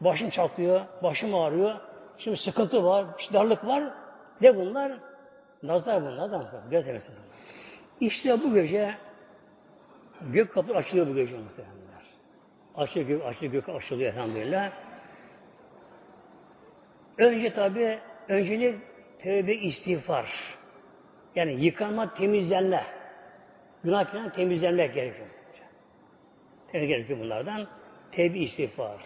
Başım çatlıyor, başım ağrıyor. Şimdi sıkıntı var, darlık var. Ne bunlar? Nazar bunlar da göz. İşte bu gece gök kapı açılıyor bu gece muhtemelenler. Açılıyor gök, açılıyor gök açılıyor elhamdülillah. Önce tabi öncelik tövbe istiğfar. Yani yıkanma, temizlenme. Günahlardan temizlenmek gerekiyor. Gerekiyor bunlardan. Tevbe istiğfar.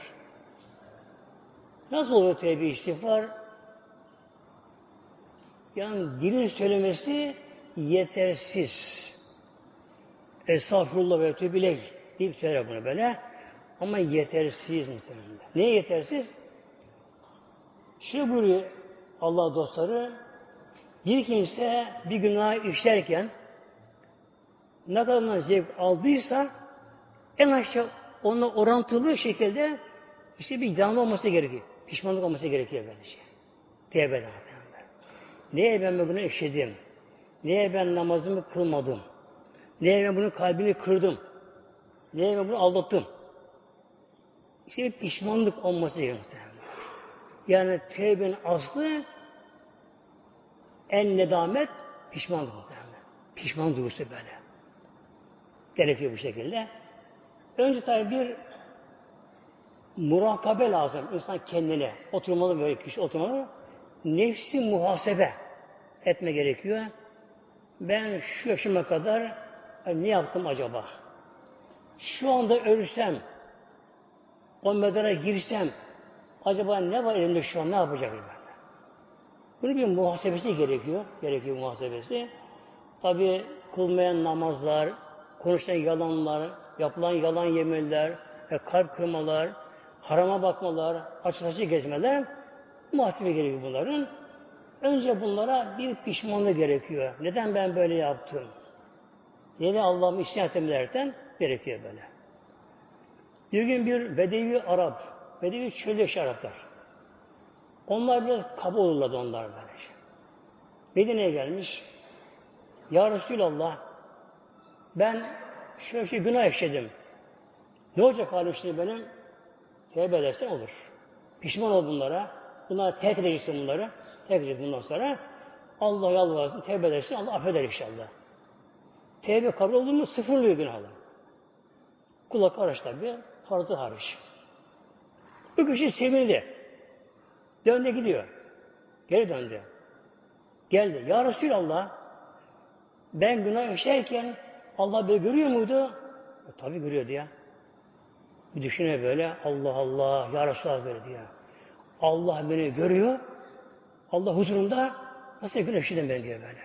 Nasıl oluyor tevbe istiğfar? Yani dilin söylemesi yetersiz. Estağfurullah ve tübilek deyip söyler bunu böyle. Ama yetersiz muhtemelen. Ne yetersiz? Şu buyuruyor Allah dostları bir kimse bir günah işlerken ne kadar zevk aldıysa en aşağı onunla orantılı şekilde işte bir canlı olması gerekiyor. Pişmanlık olması gerekiyor böylece. Tevbe Neye ben bunu eşledim? Neye ben namazımı kılmadım? Neye ben bunun kalbini kırdım? Neye ben bunu aldattım? İşte bir pişmanlık olması gerekiyor. Yani tevbenin aslı en nedamet pişmanlık. Pişman duygusu böyle. Gerekiyor bu şekilde. Önce tabi bir murakabe lazım. İnsan kendine oturmalı böyle kişi oturmalı. Nefsi muhasebe etme gerekiyor. Ben şu yaşıma kadar ne yaptım acaba? Şu anda ölsem, o medara girsem, acaba ne var elimde şu an, ne yapacağım ben? Bunun bir muhasebesi gerekiyor. Gerekiyor muhasebesi. Tabi kılmayan namazlar, konuşulan yalanlar, yapılan yalan yeminler, e, kalp kırmalar, harama bakmalar, açık açık gezmeler muhasebe gerekiyor bunların. Önce bunlara bir pişmanlık gerekiyor. Neden ben böyle yaptım? Yeni Allah'ımı isyan ettim derken gerekiyor böyle. Bir gün bir Bedevi Arap, Bedevi çölde Araplar. Onlar biraz kaba olurlardı onlar böyle. Medine'ye gelmiş. Ya Resulallah ben şöyle şey günah işledim. Ne olacak halim şimdi benim? Tevbe edersen olur. Pişman ol bunlara. Bunlara terk edeceksin bunları. Terk edeceksin bundan sonra. Allah yalvarsın, tevbe edersin, Allah affeder inşallah. Tevbe kabul oldu mu sıfırlıyor günahlar. Kulak hariç tabi, farzı hariç. Bu kişi sevindi. Döndü gidiyor. Geri döndü. Geldi. Ya Resulallah ben günah işlerken Allah beni görüyor muydu? E, tabi görüyordu ya. Bir düşüne böyle Allah Allah Ya Resulallah böyle diyor. Allah beni görüyor. Allah huzurunda nasıl günah işledim ben diyor böyle.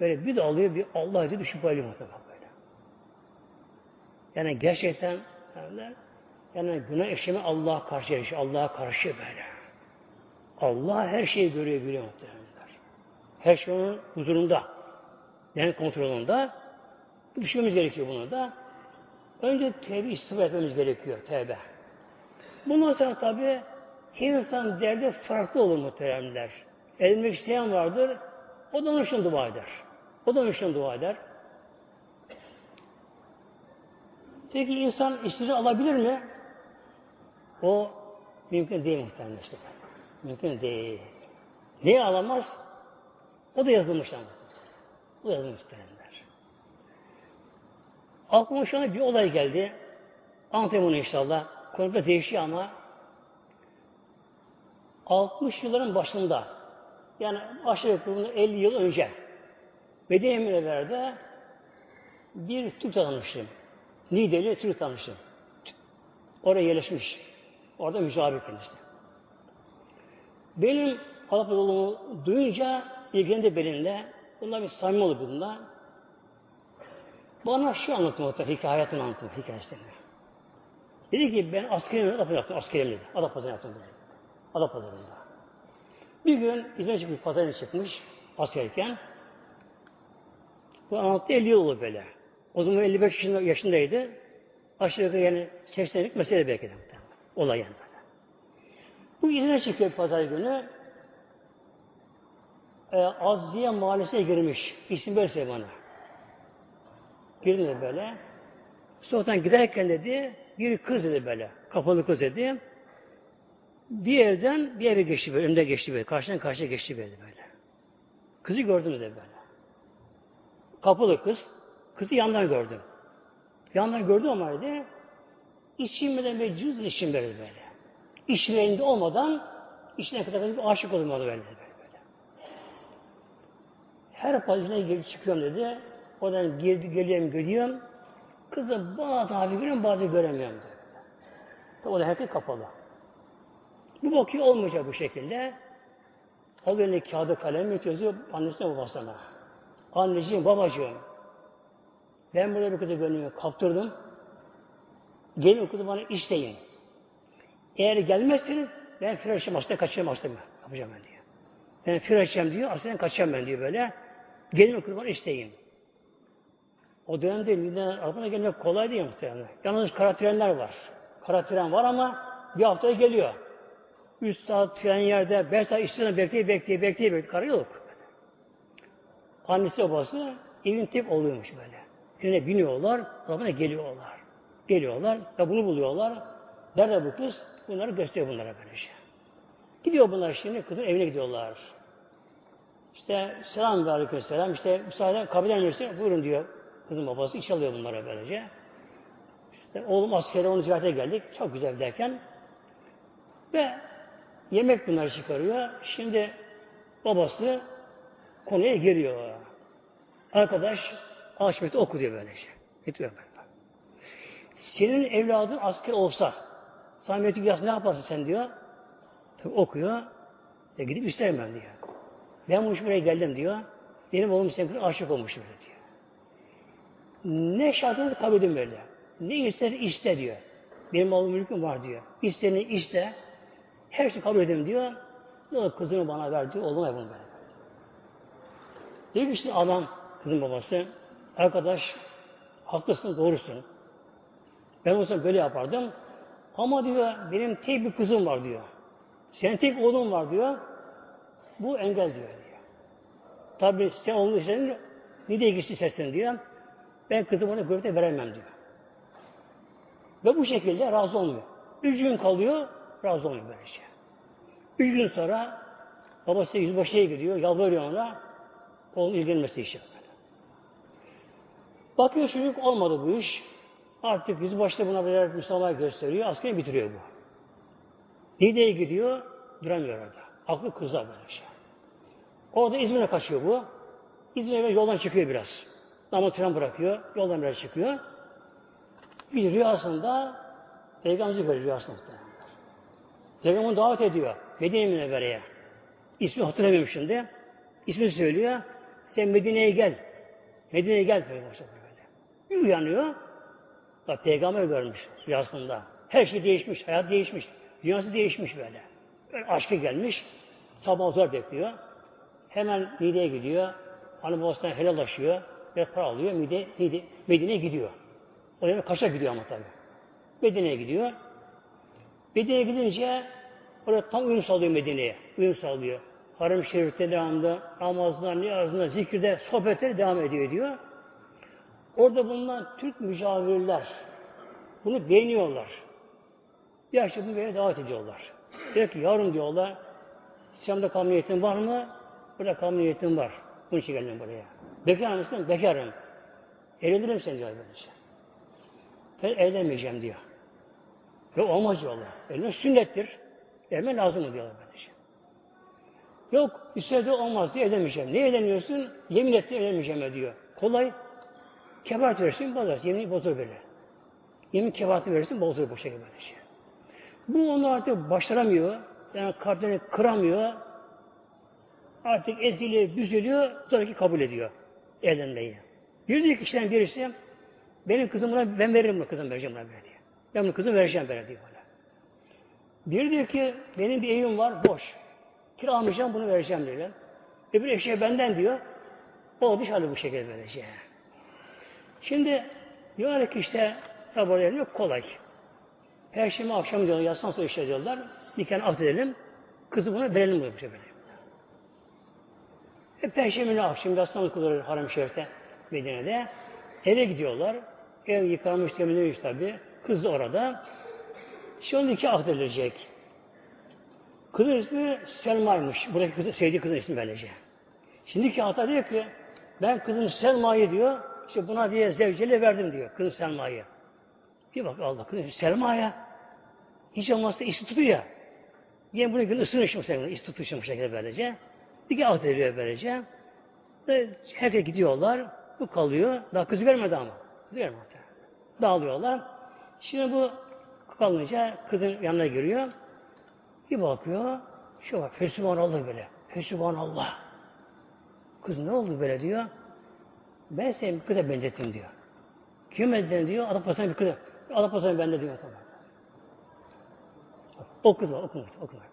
Böyle bir de alıyor bir Allah diye düşüp bayılıyor mutlaka böyle. Yani gerçekten yani, yani günah işlemi Allah'a karşı yaşıyor. Allah'a karşı böyle. Allah her şeyi görüyor, biliyor muhtemelenler. Her şey onun huzurunda. Yani kontrolünde. Düşünmemiz gerekiyor bunu da. Önce tevbe istifa etmemiz gerekiyor. Tevbe. Bundan sonra tabi her insan derdi farklı olur muhteremler. Edilmek isteyen vardır. O da onun için dua eder. O da onun için dua eder. Peki insan istiri alabilir mi? O mümkün değil muhtemelen. Mümkün değil. Niye alamaz? O da yazılmış ama. O yazılmış muhtemelenler. Aklıma şu anda bir olay geldi. Onu inşallah. Konuda değişiyor ama 60 yılların başında yani aşağı yukarı 50 yıl önce Medine Münevver'de bir Türk tanımıştım. Nideli Türk tanımıştım. Oraya yerleşmiş. Orada mücadele kendisi. Benim Arap yolumu duyunca ilgilendi benimle. Bunlar bir samimi oldu bununla. Bana şu anlattı muhtemelen hikaye, hayatını anlattı hikayesini. Dedi ki ben askerim Adapazarı yaptım, askerim dedi. Adapazarı yaptım dedi. Adapazarı'nda. Bir gün izine çıkmış, pazarına çıkmış askerken. Bu anlattı 50 yıl oldu böyle. O zaman 55 yaşında, yaşındaydı. Aşağı yukarı yani 80'lik mesele belki de. Olay yani. Bu izine çıkıyor pazar günü. Ee, Azziye mahallesine girmiş. İsim verse bana. Girdim de böyle. Sokaktan giderken dedi, bir kız dedi böyle. Kapalı kız dedi. Bir evden bir eve geçti böyle. Önde geçti böyle. Karşıdan karşıya geçti böyle böyle. Kızı gördüm dedi böyle. Kapalı kız. Kızı yandan gördüm. Yandan gördüm ama dedi. İçimden bir cüz içim böyle böyle. İşlerinde olmadan içine kadar bir aşık oldum böyle böyle. böyle. Her pazarına gelip çıkıyorum dedi. Oradan girdi, geliyorum, gidiyorum. Kızı bazı hafif görüyorum, bazı göremiyorum dedi. O da herkes kapalı. Bu bakıyor olmayacak bu şekilde. Alıyor eline kağıdı kalemi yazıyor annesine babasına. Anneciğim, babacığım. Ben burada bir kızı gönlümü kaptırdım. Gelin o kızı bana isteyin. Eğer gelmezseniz ben firar edeceğim, aslında kaçacağım aslında. Yapacağım ben diyor. Ben firar edeceğim diyor, aslında kaçacağım ben diyor böyle. Gelin o kızı bana isteyin. O dönemde Mide'den Avrupa'ya gelmek kolay değil muhtemelen. Yalnız kara trenler var. Kara tren var ama bir haftaya geliyor. Üç saat tren yerde, beş saat işlerine bekleye bekleye bekleye bekleye kara yok. Annesi babası evin tek oluyormuş böyle. Trene biniyorlar, Avrupa'ya geliyorlar. Geliyorlar ve bunu buluyorlar. Nerede bu kız? Bunları gösteriyor bunlara böyle şey. Gidiyor bunlar şimdi kızın evine gidiyorlar. İşte selam ve aleyküm selam. İşte müsaade kabul eder Buyurun diyor. Kızın babası iş alıyor bunlara böylece. İşte oğlum askere onu ziyarete geldik. Çok güzel derken ve yemek bunları çıkarıyor. Şimdi babası konuya giriyor. Arkadaş Aşmet'i oku diyor böylece. Getiriyor böyle. Senin evladın asker olsa sana mektup yazsa ne yaparsın sen diyor. Tabii okuyor. E gidip isterim ben diyor. Ben bu buraya geldim diyor. Benim oğlum senin aşık olmuş diyor. Ne şartını kabul edin böyle. Ne ister iste diyor. Benim oğlum mülküm var diyor. İsteni iste. Her şeyi kabul edin diyor. Ne olur kızını bana ver diyor. Oğlum bunu böyle. Diyor işte adam, kızın babası, arkadaş haklısın, doğrusun. Ben olsam böyle yapardım. Ama diyor benim tek bir kızım var diyor. Senin tek oğlun var diyor. Bu engel diyor. diyor. Tabi sen oğlunu istedim, ne diye geçti sesin diyor. Ben kızımı ona görüp veremem diyor. Ve bu şekilde razı olmuyor. Üç gün kalıyor, razı olmuyor böyle şey. Üç gün sonra babası yüzbaşıya gidiyor, yalvarıyor ona. Oğlum ilgilenmesi işe. Bakıyor çocuk olmadı bu iş. Artık yüzbaşı buna birer müsamaha gösteriyor. Askeri bitiriyor bu. Niğde'ye gidiyor, duramıyor orada. Aklı kızlar böyle şey. Orada İzmir'e kaçıyor bu. İzmir'e yoldan çıkıyor biraz. Namaz tren bırakıyor, yoldan biraz çıkıyor. Bir rüyasında Peygamber'i görüyor rüyasında. Peygamber davet ediyor. Medine Münevvere'ye. İsmi hatırlamıyorum şimdi. İsmi söylüyor. Sen Medine'ye gel. Medine'ye gel Peygamber böyle. Bir uyanıyor. Bak peygamber görmüş rüyasında. Her şey değişmiş, hayat değişmiş. Dünyası değişmiş böyle. böyle aşkı gelmiş. Sabah zor bekliyor. Hemen Nide'ye gidiyor. Hanım babasından helallaşıyor. Ve para alıyor. Mide, Mide, Medine'ye gidiyor. Oraya kaça gidiyor ama tabii. Medine'ye gidiyor. Medine'ye gidince orada tam uyum sağlıyor Medine'ye. Uyum sağlıyor. Harem şerifte devamlı namazına, niyazına, zikirde, sohbetleri devam ediyor diyor. Orada bulunan Türk mücavirler bunu beğeniyorlar. Bir akşam bunu böyle davet ediyorlar. Diyor ki yavrum diyorlar İslam'da kalma var mı? Burada kalma var. Bunun için geldim buraya. Bekar mısın? Bekarım. Evlenirim seni diyor böylece. Ben evlenmeyeceğim diyor. Ve olmaz diyorlar. Evlen sünnettir. Evlen lazım mı diyorlar böylece. Yok, istedi olmaz diye evlenmeyeceğim. Ne evleniyorsun? Yemin etti evlenmeyeceğim diyor. Kolay. Kebahat verirsin, bozar. Yemin bozur böyle. Yemin kebahatı verirsin, bozur bu şekilde böyle şey. Bu onu artık başaramıyor. Yani kalplerini kıramıyor. Artık eziliyor, büzülüyor. Sonraki kabul ediyor evlenmeyi. Diyor kişiden birisi benim kızım buna ben veririm bu kızım vereceğim buna böyle diyor. Ben bu kızım vereceğim böyle diyor böyle. Bir diyor ki benim bir evim var boş. Kiralamayacağım bunu vereceğim diyor. Öbür eşeğe benden diyor. O dışarıda bu şekilde vereceğim. Şimdi diyorlar ki işte tabi yok kolay. Perşembe akşam diyorlar, yatsan sonra işte diyorlar. Nikahını akd edelim. Kızı buna verelim bu böyle. E, Perşembe akşam yatsan kılır Haram Şerif'te Medine'de. Eve gidiyorlar. Ev yıkanmış, temizlenmiş tabi. Kız da orada. Şimdi nikah akd edilecek. Kızın ismi Selma'ymış. Buradaki kızı, sevdiği kızın ismi böylece. Şimdi kağıtta diyor ki ben kızım Selma'yı diyor işte buna diye zevcele verdim diyor. Kızım Selma'yı. Bir bak Allah kızım Selma'ya hiç olmazsa iş tutuyor ya. Yine bunu gün ısınışım sen iş tutuşum bu şekilde böylece. Bir kağıt ediliyor böylece. Ve herkes gidiyorlar. Bu kalıyor. Daha kızı vermedi ama. Kızı vermedi. Dağılıyorlar. Şimdi bu kalınca kızın yanına giriyor. Bir bakıyor. Şu bak. Fesubhanallah böyle. Fesubhanallah. Kız ne oldu böyle diyor. Ben seni bir kıza benzettim diyor. Kim benzettin diyor. Adapasına bir kıza. Adapasına bende diyor. Tamam. O kız var. O kız var. O kız var.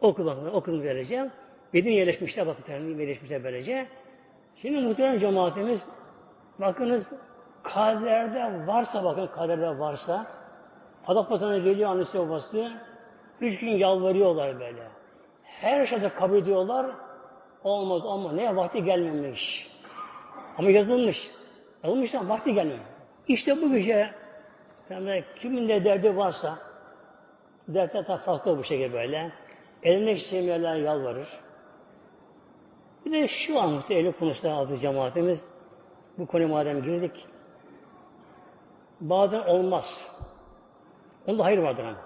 O kız var. O kızı vereceğim. Medine yerleşmişler. Bakın terimli yerleşmişler böylece. Şimdi muhtemelen cemaatimiz bakınız kaderde varsa bakın kaderde varsa Adapasına geliyor annesi babası üç gün yalvarıyorlar böyle. Her şeyde kabul ediyorlar. Olmaz olmaz. Ne vakti gelmemiş. Ama yazılmış. Yazılmış ama vakti gelmiyor. İşte bu gece yani kimin de derdi varsa dertler de farklı bu şekilde böyle. Eline istemeyenler yalvarır. Bir de şu an muhtemelen konuştuğu azı cemaatimiz bu konuya madem girdik. Bazen olmaz. Onda hayır vardır ama.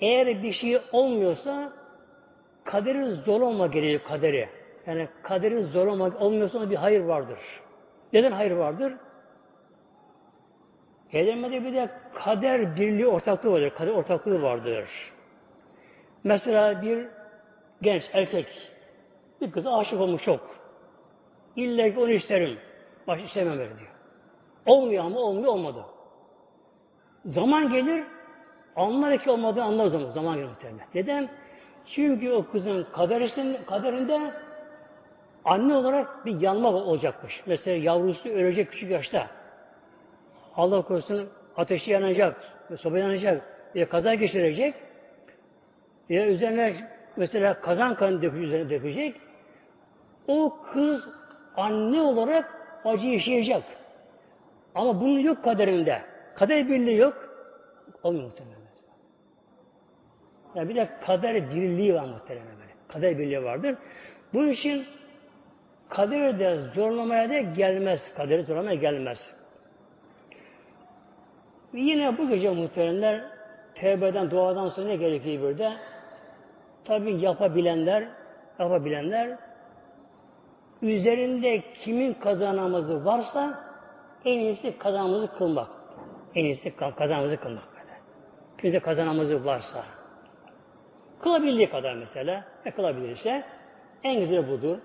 Eğer bir şey olmuyorsa kaderin zor olma gereği kaderi. Yani kaderin zor olma olmuyorsa bir hayır vardır. Neden hayır vardır? Evlenmede bir de kader birliği ortaklığı vardır. Kader ortaklığı vardır. Mesela bir genç erkek bir kıza aşık olmuş çok. İlla ki onu isterim. Baş istemem böyle diyor. Olmuyor ama olmuyor olmadı. Zaman gelir anlar ki olmadığını anlar zaman. Zaman gelir muhtemelen. Neden? Çünkü o kızın kaderinde, kaderinde anne olarak bir yanma olacakmış. Mesela yavrusu ölecek küçük yaşta. Allah korusun ateşi yanacak, soba yanacak, ya kaza geçirecek, ya üzerine mesela kazan kanı dökecek, üzerine dökecek. O kız anne olarak acı yaşayacak. Ama bunun yok kaderinde. Kader birliği yok. Olmuyor muhtemelen. Yani bir de kader diriliği var muhtemelen böyle. Kader birliği vardır. Bunun için kaderi de zorlamaya da gelmez. Kaderi zorlamaya gelmez. Yine bu gece muhteremler tevbeden, duadan sonra ne gerekiyor burada? Tabi yapabilenler, yapabilenler üzerinde kimin kazanamazı varsa en iyisi kazanamazı kılmak. En iyisi kazanamazı kılmak böyle. Kimse kazanamazı varsa. Kılabildiği kadar mesela. Ne kılabilirse en güzeli budur.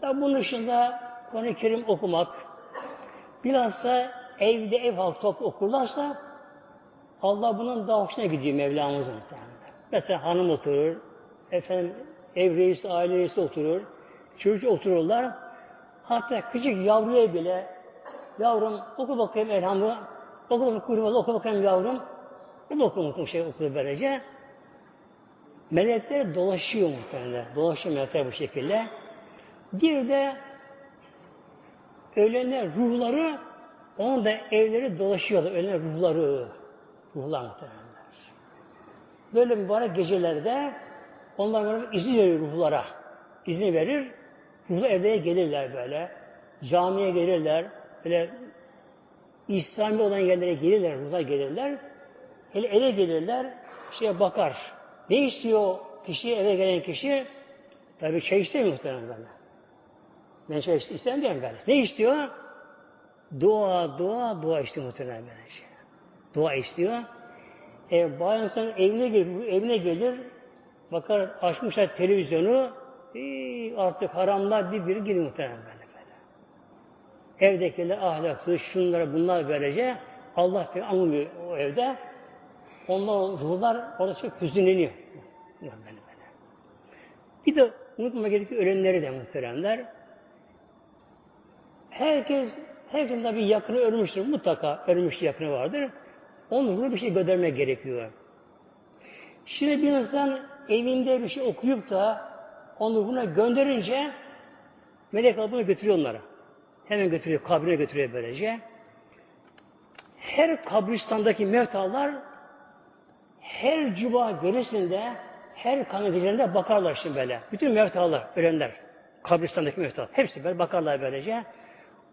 Tabi bunun dışında Kur'an-ı Kerim okumak, bilhassa evde ev halkı top okurlarsa Allah bunun daha hoşuna gidiyor Mevlamızın. Mesela hanım oturur, efendim ev reisi, aile reisi oturur, çocuk otururlar. Hatta küçük yavruya bile yavrum oku bakayım elhamı, oku bakayım kuyruğu, oku bakayım yavrum. Bu da oku şey okuyor böylece. Melekler dolaşıyor muhtemelen. Dolaşıyor melekler bu şekilde. Bir de ölenler ruhları onun da evleri dolaşıyorlar. Ölenler ruhları. Ruhlar muhtemelen. Böyle mübarek gecelerde onlar böyle izin verir ruhlara. İzin verir. Ruhlar evde gelirler böyle. Camiye gelirler. Böyle İslami olan yerlere gelirler. Ruhlar gelirler. Hele eve gelirler. Şeye bakar. Ne istiyor kişi, eve gelen kişi? Tabi çay istemiyor muhtemelen böyle. Ben çay istemiyorum böyle. Ne istiyor? Dua, dua, dua istiyor muhtemelen böyle şey. Dua istiyor. E, bazen evine gelir, evine gelir, bakar açmışlar televizyonu, artık haramlar bir biri giriyor muhtemelen böyle. Evdekiler ahlaksız, şunlara bunlar böylece Allah bir anlamıyor o evde. Onlar ruhlar orada çok hüzünleniyor. Bir de unutmama gerekiyor ölenleri de muhteremler. Herkes herkesin bir yakını ölmüştür. Mutlaka ölmüş yakını vardır. Onun ruhuna bir şey göndermek gerekiyor. Şimdi bir insan evinde bir şey okuyup da onu buna gönderince melek bunu götürüyor onlara. Hemen götürüyor, kabrine götürüyor böylece. Her kabristandaki mevtalar her cuma gecesinde her kanı bakarlar şimdi böyle. Bütün mevtalar, ölenler, kabristandaki mevtalar, hepsi böyle bakarlar böylece.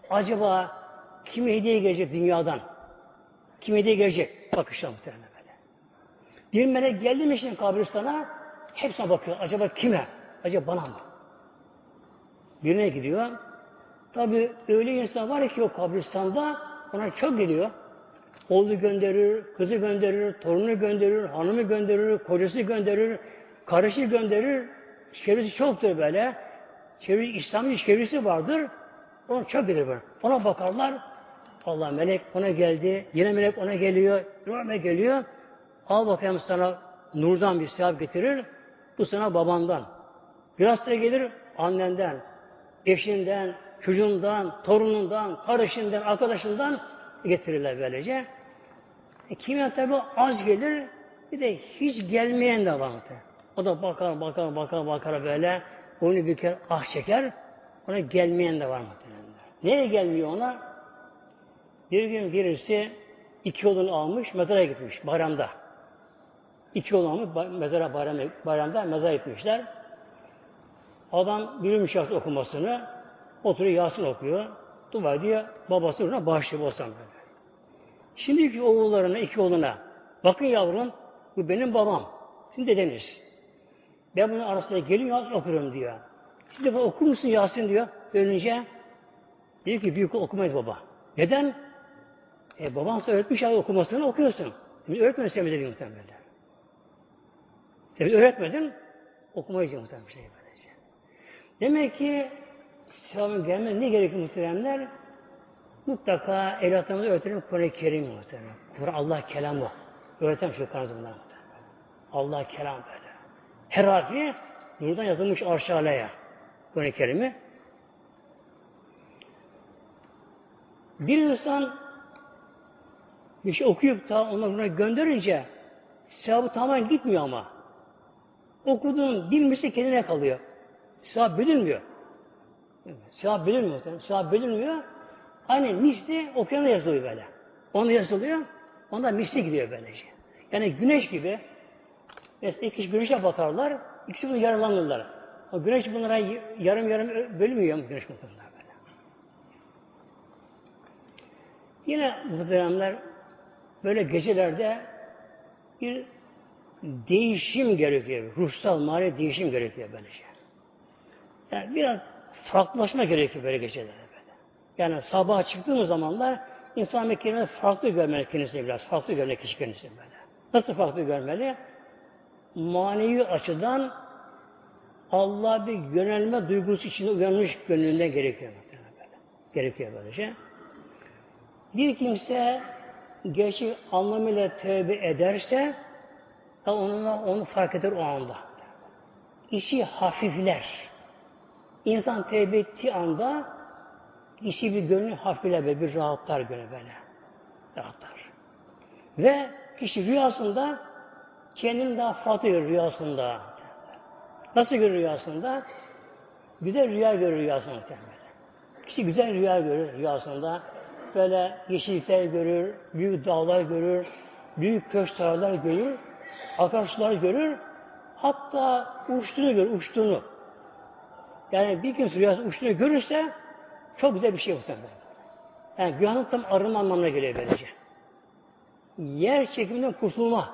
Acaba kime hediye gelecek dünyadan? Kime hediye gelecek? Bakışlar muhtemelen böyle. Bir melek geldi mi şimdi kabristana? Hepsine bakıyor. Acaba kime? Acaba bana mı? Birine gidiyor. Tabi öyle insan var ki o kabristanda ona çok geliyor. Oğlu gönderir, kızı gönderir, torunu gönderir, hanımı gönderir, kocası gönderir, karışı gönderir. Çevresi çoktur böyle. Çevresi, İslam'ın çevresi vardır. Ona çok gelir böyle. Ona bakarlar. Allah melek ona geldi. Yine melek ona geliyor. Yine geliyor. Al bakayım sana nurdan bir sevap getirir. Bu sana babandan. Biraz da gelir annenden, eşinden, çocuğundan, torunundan, kardeşinden, arkadaşından getirirler böylece. E, kimya tabi az gelir, bir de hiç gelmeyen de var. O da bakar, bakar, bakar, bakar böyle, boynu büker, ah çeker, ona gelmeyen de var muhtemelen. Nereye gelmiyor ona? Bir gün birisi iki yolunu almış, mezara gitmiş, bayramda. İki yol almış, mezara bayram, bayramda mezara gitmişler. Adam bilmiş yaptı okumasını, oturuyor Yasin okuyor, dua ediyor, babası ona bağışlıyor olsam böyle. Şimdiki oğullarına, iki oğluna, bakın yavrum, bu benim babam, sizin dedeniz. Ben bunun arasında gelin Yasin okuyorum diyor. Siz de okur musun Yasin diyor, ölünce. Diyor ki büyük okumayız baba. Neden? E baban sana öğretmiş ya okumasını okuyorsun. Şimdi öğretmedin sen bize muhtemelen. Tabi öğretmedin, okumayız muhtemelen şey. Demek ki İslam'ın gelmesi ne gerekir muhteremler? Mutlaka evlatlarımızı öğretelim Kur'an-ı Kerim muhterem. Kur'an Allah kelamı. Öğretem şu Kur'an-ı Allah kelam böyle. Her harfi nurdan yazılmış arş aleye. Kur'an-ı Kerim'i. Bir insan bir şey okuyup da ona gönderince sevabı tamamen gitmiyor ama. Okuduğun bilmesi kendine kalıyor. Sevap bölünmüyor. Sevap bölünmüyor. Sevap bölünmüyor. Hani misli okuyana yazılıyor böyle. Onu yazılıyor. Ondan misli gidiyor böylece. Yani güneş gibi mesela iki kişi güneşe bakarlar. ikisi bunu yararlanırlar. O güneş bunlara yarım yarım bölmüyor güneş muhtemelen böyle. Yine muhteremler böyle gecelerde bir değişim gerekiyor. Ruhsal, mali değişim gerekiyor böylece. Yani biraz farklılaşma gerekiyor böyle gecelerde. Yani sabah çıktığımız zamanlar insan mekanını farklı görmeli kendisini biraz. Farklı görmeli kişi kendisini böyle. Nasıl farklı görmeli? Manevi açıdan Allah bir yönelme duygusu içinde uyanmış gönlünden gerekiyor. Böyle. Gerekiyor böylece. Bir kimse gerçek anlamıyla tövbe ederse onunla onu fark eder o anda. İşi hafifler. İnsan tevbe ettiği anda işi bir gönlü hafifler ve bir rahatlar gönlü böyle. Rahatlar. Ve kişi rüyasında kendini daha farklı görür rüyasında. Nasıl görür rüyasında? Güzel rüya görür rüyasında. Kişi güzel rüya görür rüyasında. Böyle yeşillikler görür, büyük dağlar görür, büyük köşkler görür, akarsular görür, hatta uçtuğunu görür, uçtuğunu. Yani bir kimse rüyası uçtuğunu görürse çok güzel bir şey muhtemelen. Yani rüyanın tam arınma anlamına geliyor böylece. Yer çekiminden kurtulma.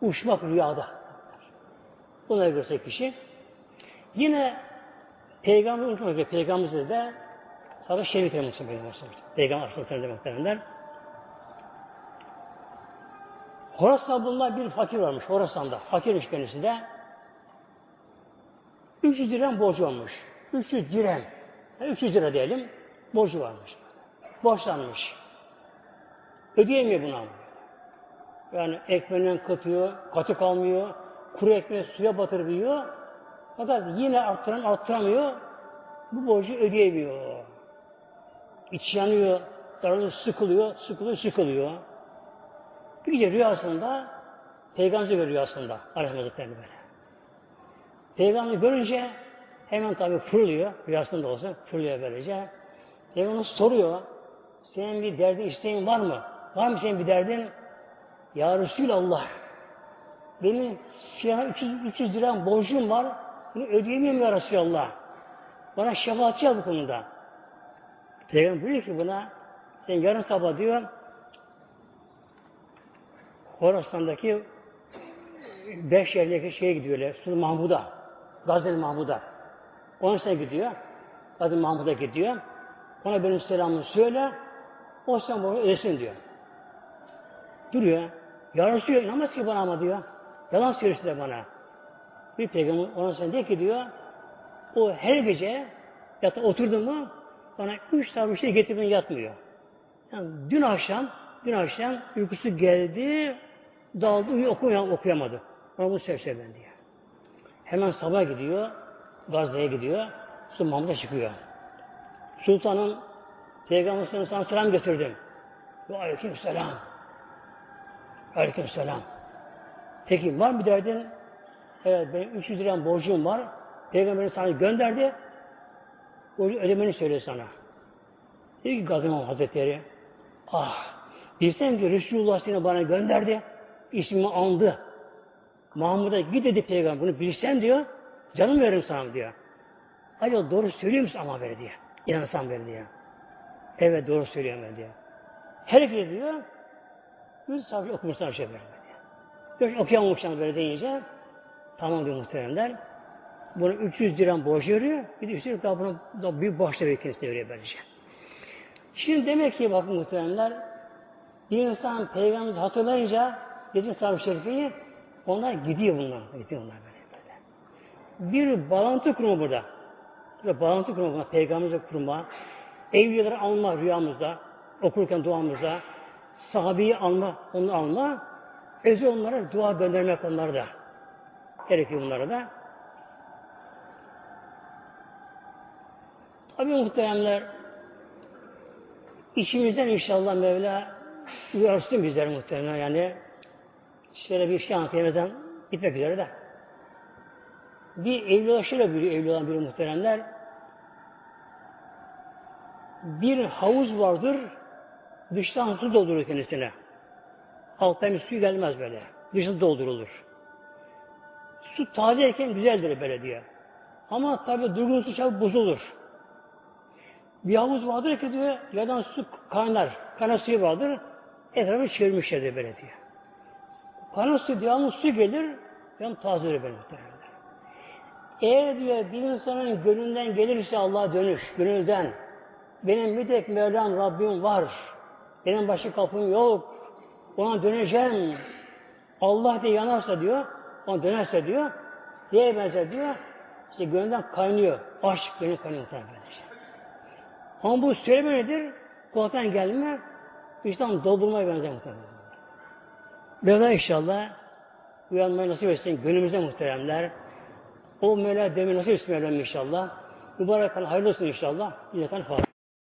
Uçmak rüyada. Buna görse kişi. Yine Peygamber unutmak Peygamberimiz de Sonra şerif Peygamber Peygamber Aleyhisselatü muhtemelenler. Horasan bunlar bir fakir varmış Horasan'da. Fakirmiş kendisi de. 300 dirhem borcu olmuş. 300 dirhem. Yani 300 lira diyelim. Borcu varmış. Borçlanmış. Ödeyemiyor bunu. Yani ekmeğinden katıyor, katı kalmıyor, kuru ekmeği suya batırıp. Fakat yine arttıran arttıramıyor. Bu borcu ödeyemiyor. İç yanıyor, daralıyor, sıkılıyor, sıkılıyor, sıkılıyor. Bir gece rüyasında Peygamber görüyor rüyasında Aleyhisselam böyle. Peygamber görünce hemen tabi fırlıyor, rüyasında olsa fırlıyor böylece. Peygamber soruyor, senin bir derdin isteğin var mı? Var mı senin bir derdin? Ya Resulallah, benim siyah 300, 300 lira borcum var, bunu ödeyemiyorum ya Resulallah. Bana şefaatçi yaz bu konuda. Peygamber buyuruyor ki buna, sen yarın sabah diyor, Horasan'daki beş yerindeki şeye gidiyorlar, Sultan Mahmud'a, Gazel Mahmud'a. Onun sen gidiyor, Gazel Mahmud'a gidiyor. Ona benim selamımı söyle, o sen bunu ödesin diyor. Duruyor. Söylüyor, inanmaz ki bana ama diyor. Yalan söylüyorsun de bana. Bir peygamber ona sen diyor ki diyor, o her gece yata oturdu mu bana üç tane bir şey getirmeden yatmıyor. Yani dün akşam, dün akşam uykusu geldi, daldı, okuyamadı. okuyamadı. Ona bunu söylese ben diyor. Hemen sabah gidiyor, Gazze'ye gidiyor, Sultan Mahmud'a çıkıyor. Sultanın Peygamber sana selam götürdüm. Ve aleyküm selam. Aleyküm selam. Peki var mı derdin? Evet benim 300 liram borcum var. Peygamberin sana gönderdi. Borcu ödemeni söylüyor sana. Dedi ki Gazi Hazretleri ah bilsem ki Resulullah seni bana gönderdi. ismimi andı. Mahmud'a git dedi peygamber bunu bilsen diyor. Canım veririm sana diyor. Acaba doğru söylüyor musun ama ver diye. İnanırsan ver diye. Evet doğru söylüyorum ben diyor. Herkes diyor. Yüz sabır okumuşlar bir şey vermedi. Diyor okuyamamışlar böyle deyince tamam diyor muhteremler. Bunu 300 lira borç veriyor. Bir de üstelik daha bunu da büyük borçla bir kendisine veriyor böylece. Şimdi demek ki bakın muhteremler bir insan peygamberimizi hatırlayınca gece sahibi şerifeyi onlar gidiyor bunlar. Gidiyor bunlar böyle, böyle. Bir bağlantı kurumu burada. Bir bağlantı kurumu burada. Peygamberimize kurma. Evliyaları alma rüyamızda. Okurken duamızda. Sahabeyi alma, onu alma. Özel onlara dua göndermek onlarda. gerekiyor bunlara da. Tabii muhteremler içimizden inşallah Mevla uyarsın bizleri muhtemelen yani şöyle bir şey anlatayım gitmek üzere de. Bir evli şöyle bir evli olan bir muhteremler bir havuz vardır dıştan su doldurur kendisine. Alttan bir su gelmez böyle. Dışında doldurulur. Su tazeyken güzeldir böyle diye. Ama tabi durgun su çabuk bozulur. Bir havuz vardır ki diyor, yerden su kaynar. Kaynar suyu vardır. Etrafı çevirmişler diyor böyle diyor. Kaynar su devamlı su gelir, tazedir böyle muhtemelen. Eğer diyor bir insanın gönlünden gelirse Allah'a dönüş, gönülden, benim bir tek Mevlam Rabbim var, benim başka kapım yok, ona döneceğim, Allah diye yanarsa diyor, ona dönerse diyor, diye benzer diyor, işte gönlünden kaynıyor, aşk gönül kaynıyor muhtemelen. Ama bu söyleme nedir? Kulaktan gelme, vicdan doldurmaya benzer muhtemelen. Mevla inşallah uyanmayı nasip etsin gönlümüze muhteremler. O Mevla demeyi nasip etsin Mevlam inşallah. Mübarek hayırlı olsun inşallah. Bir yakan Fatiha.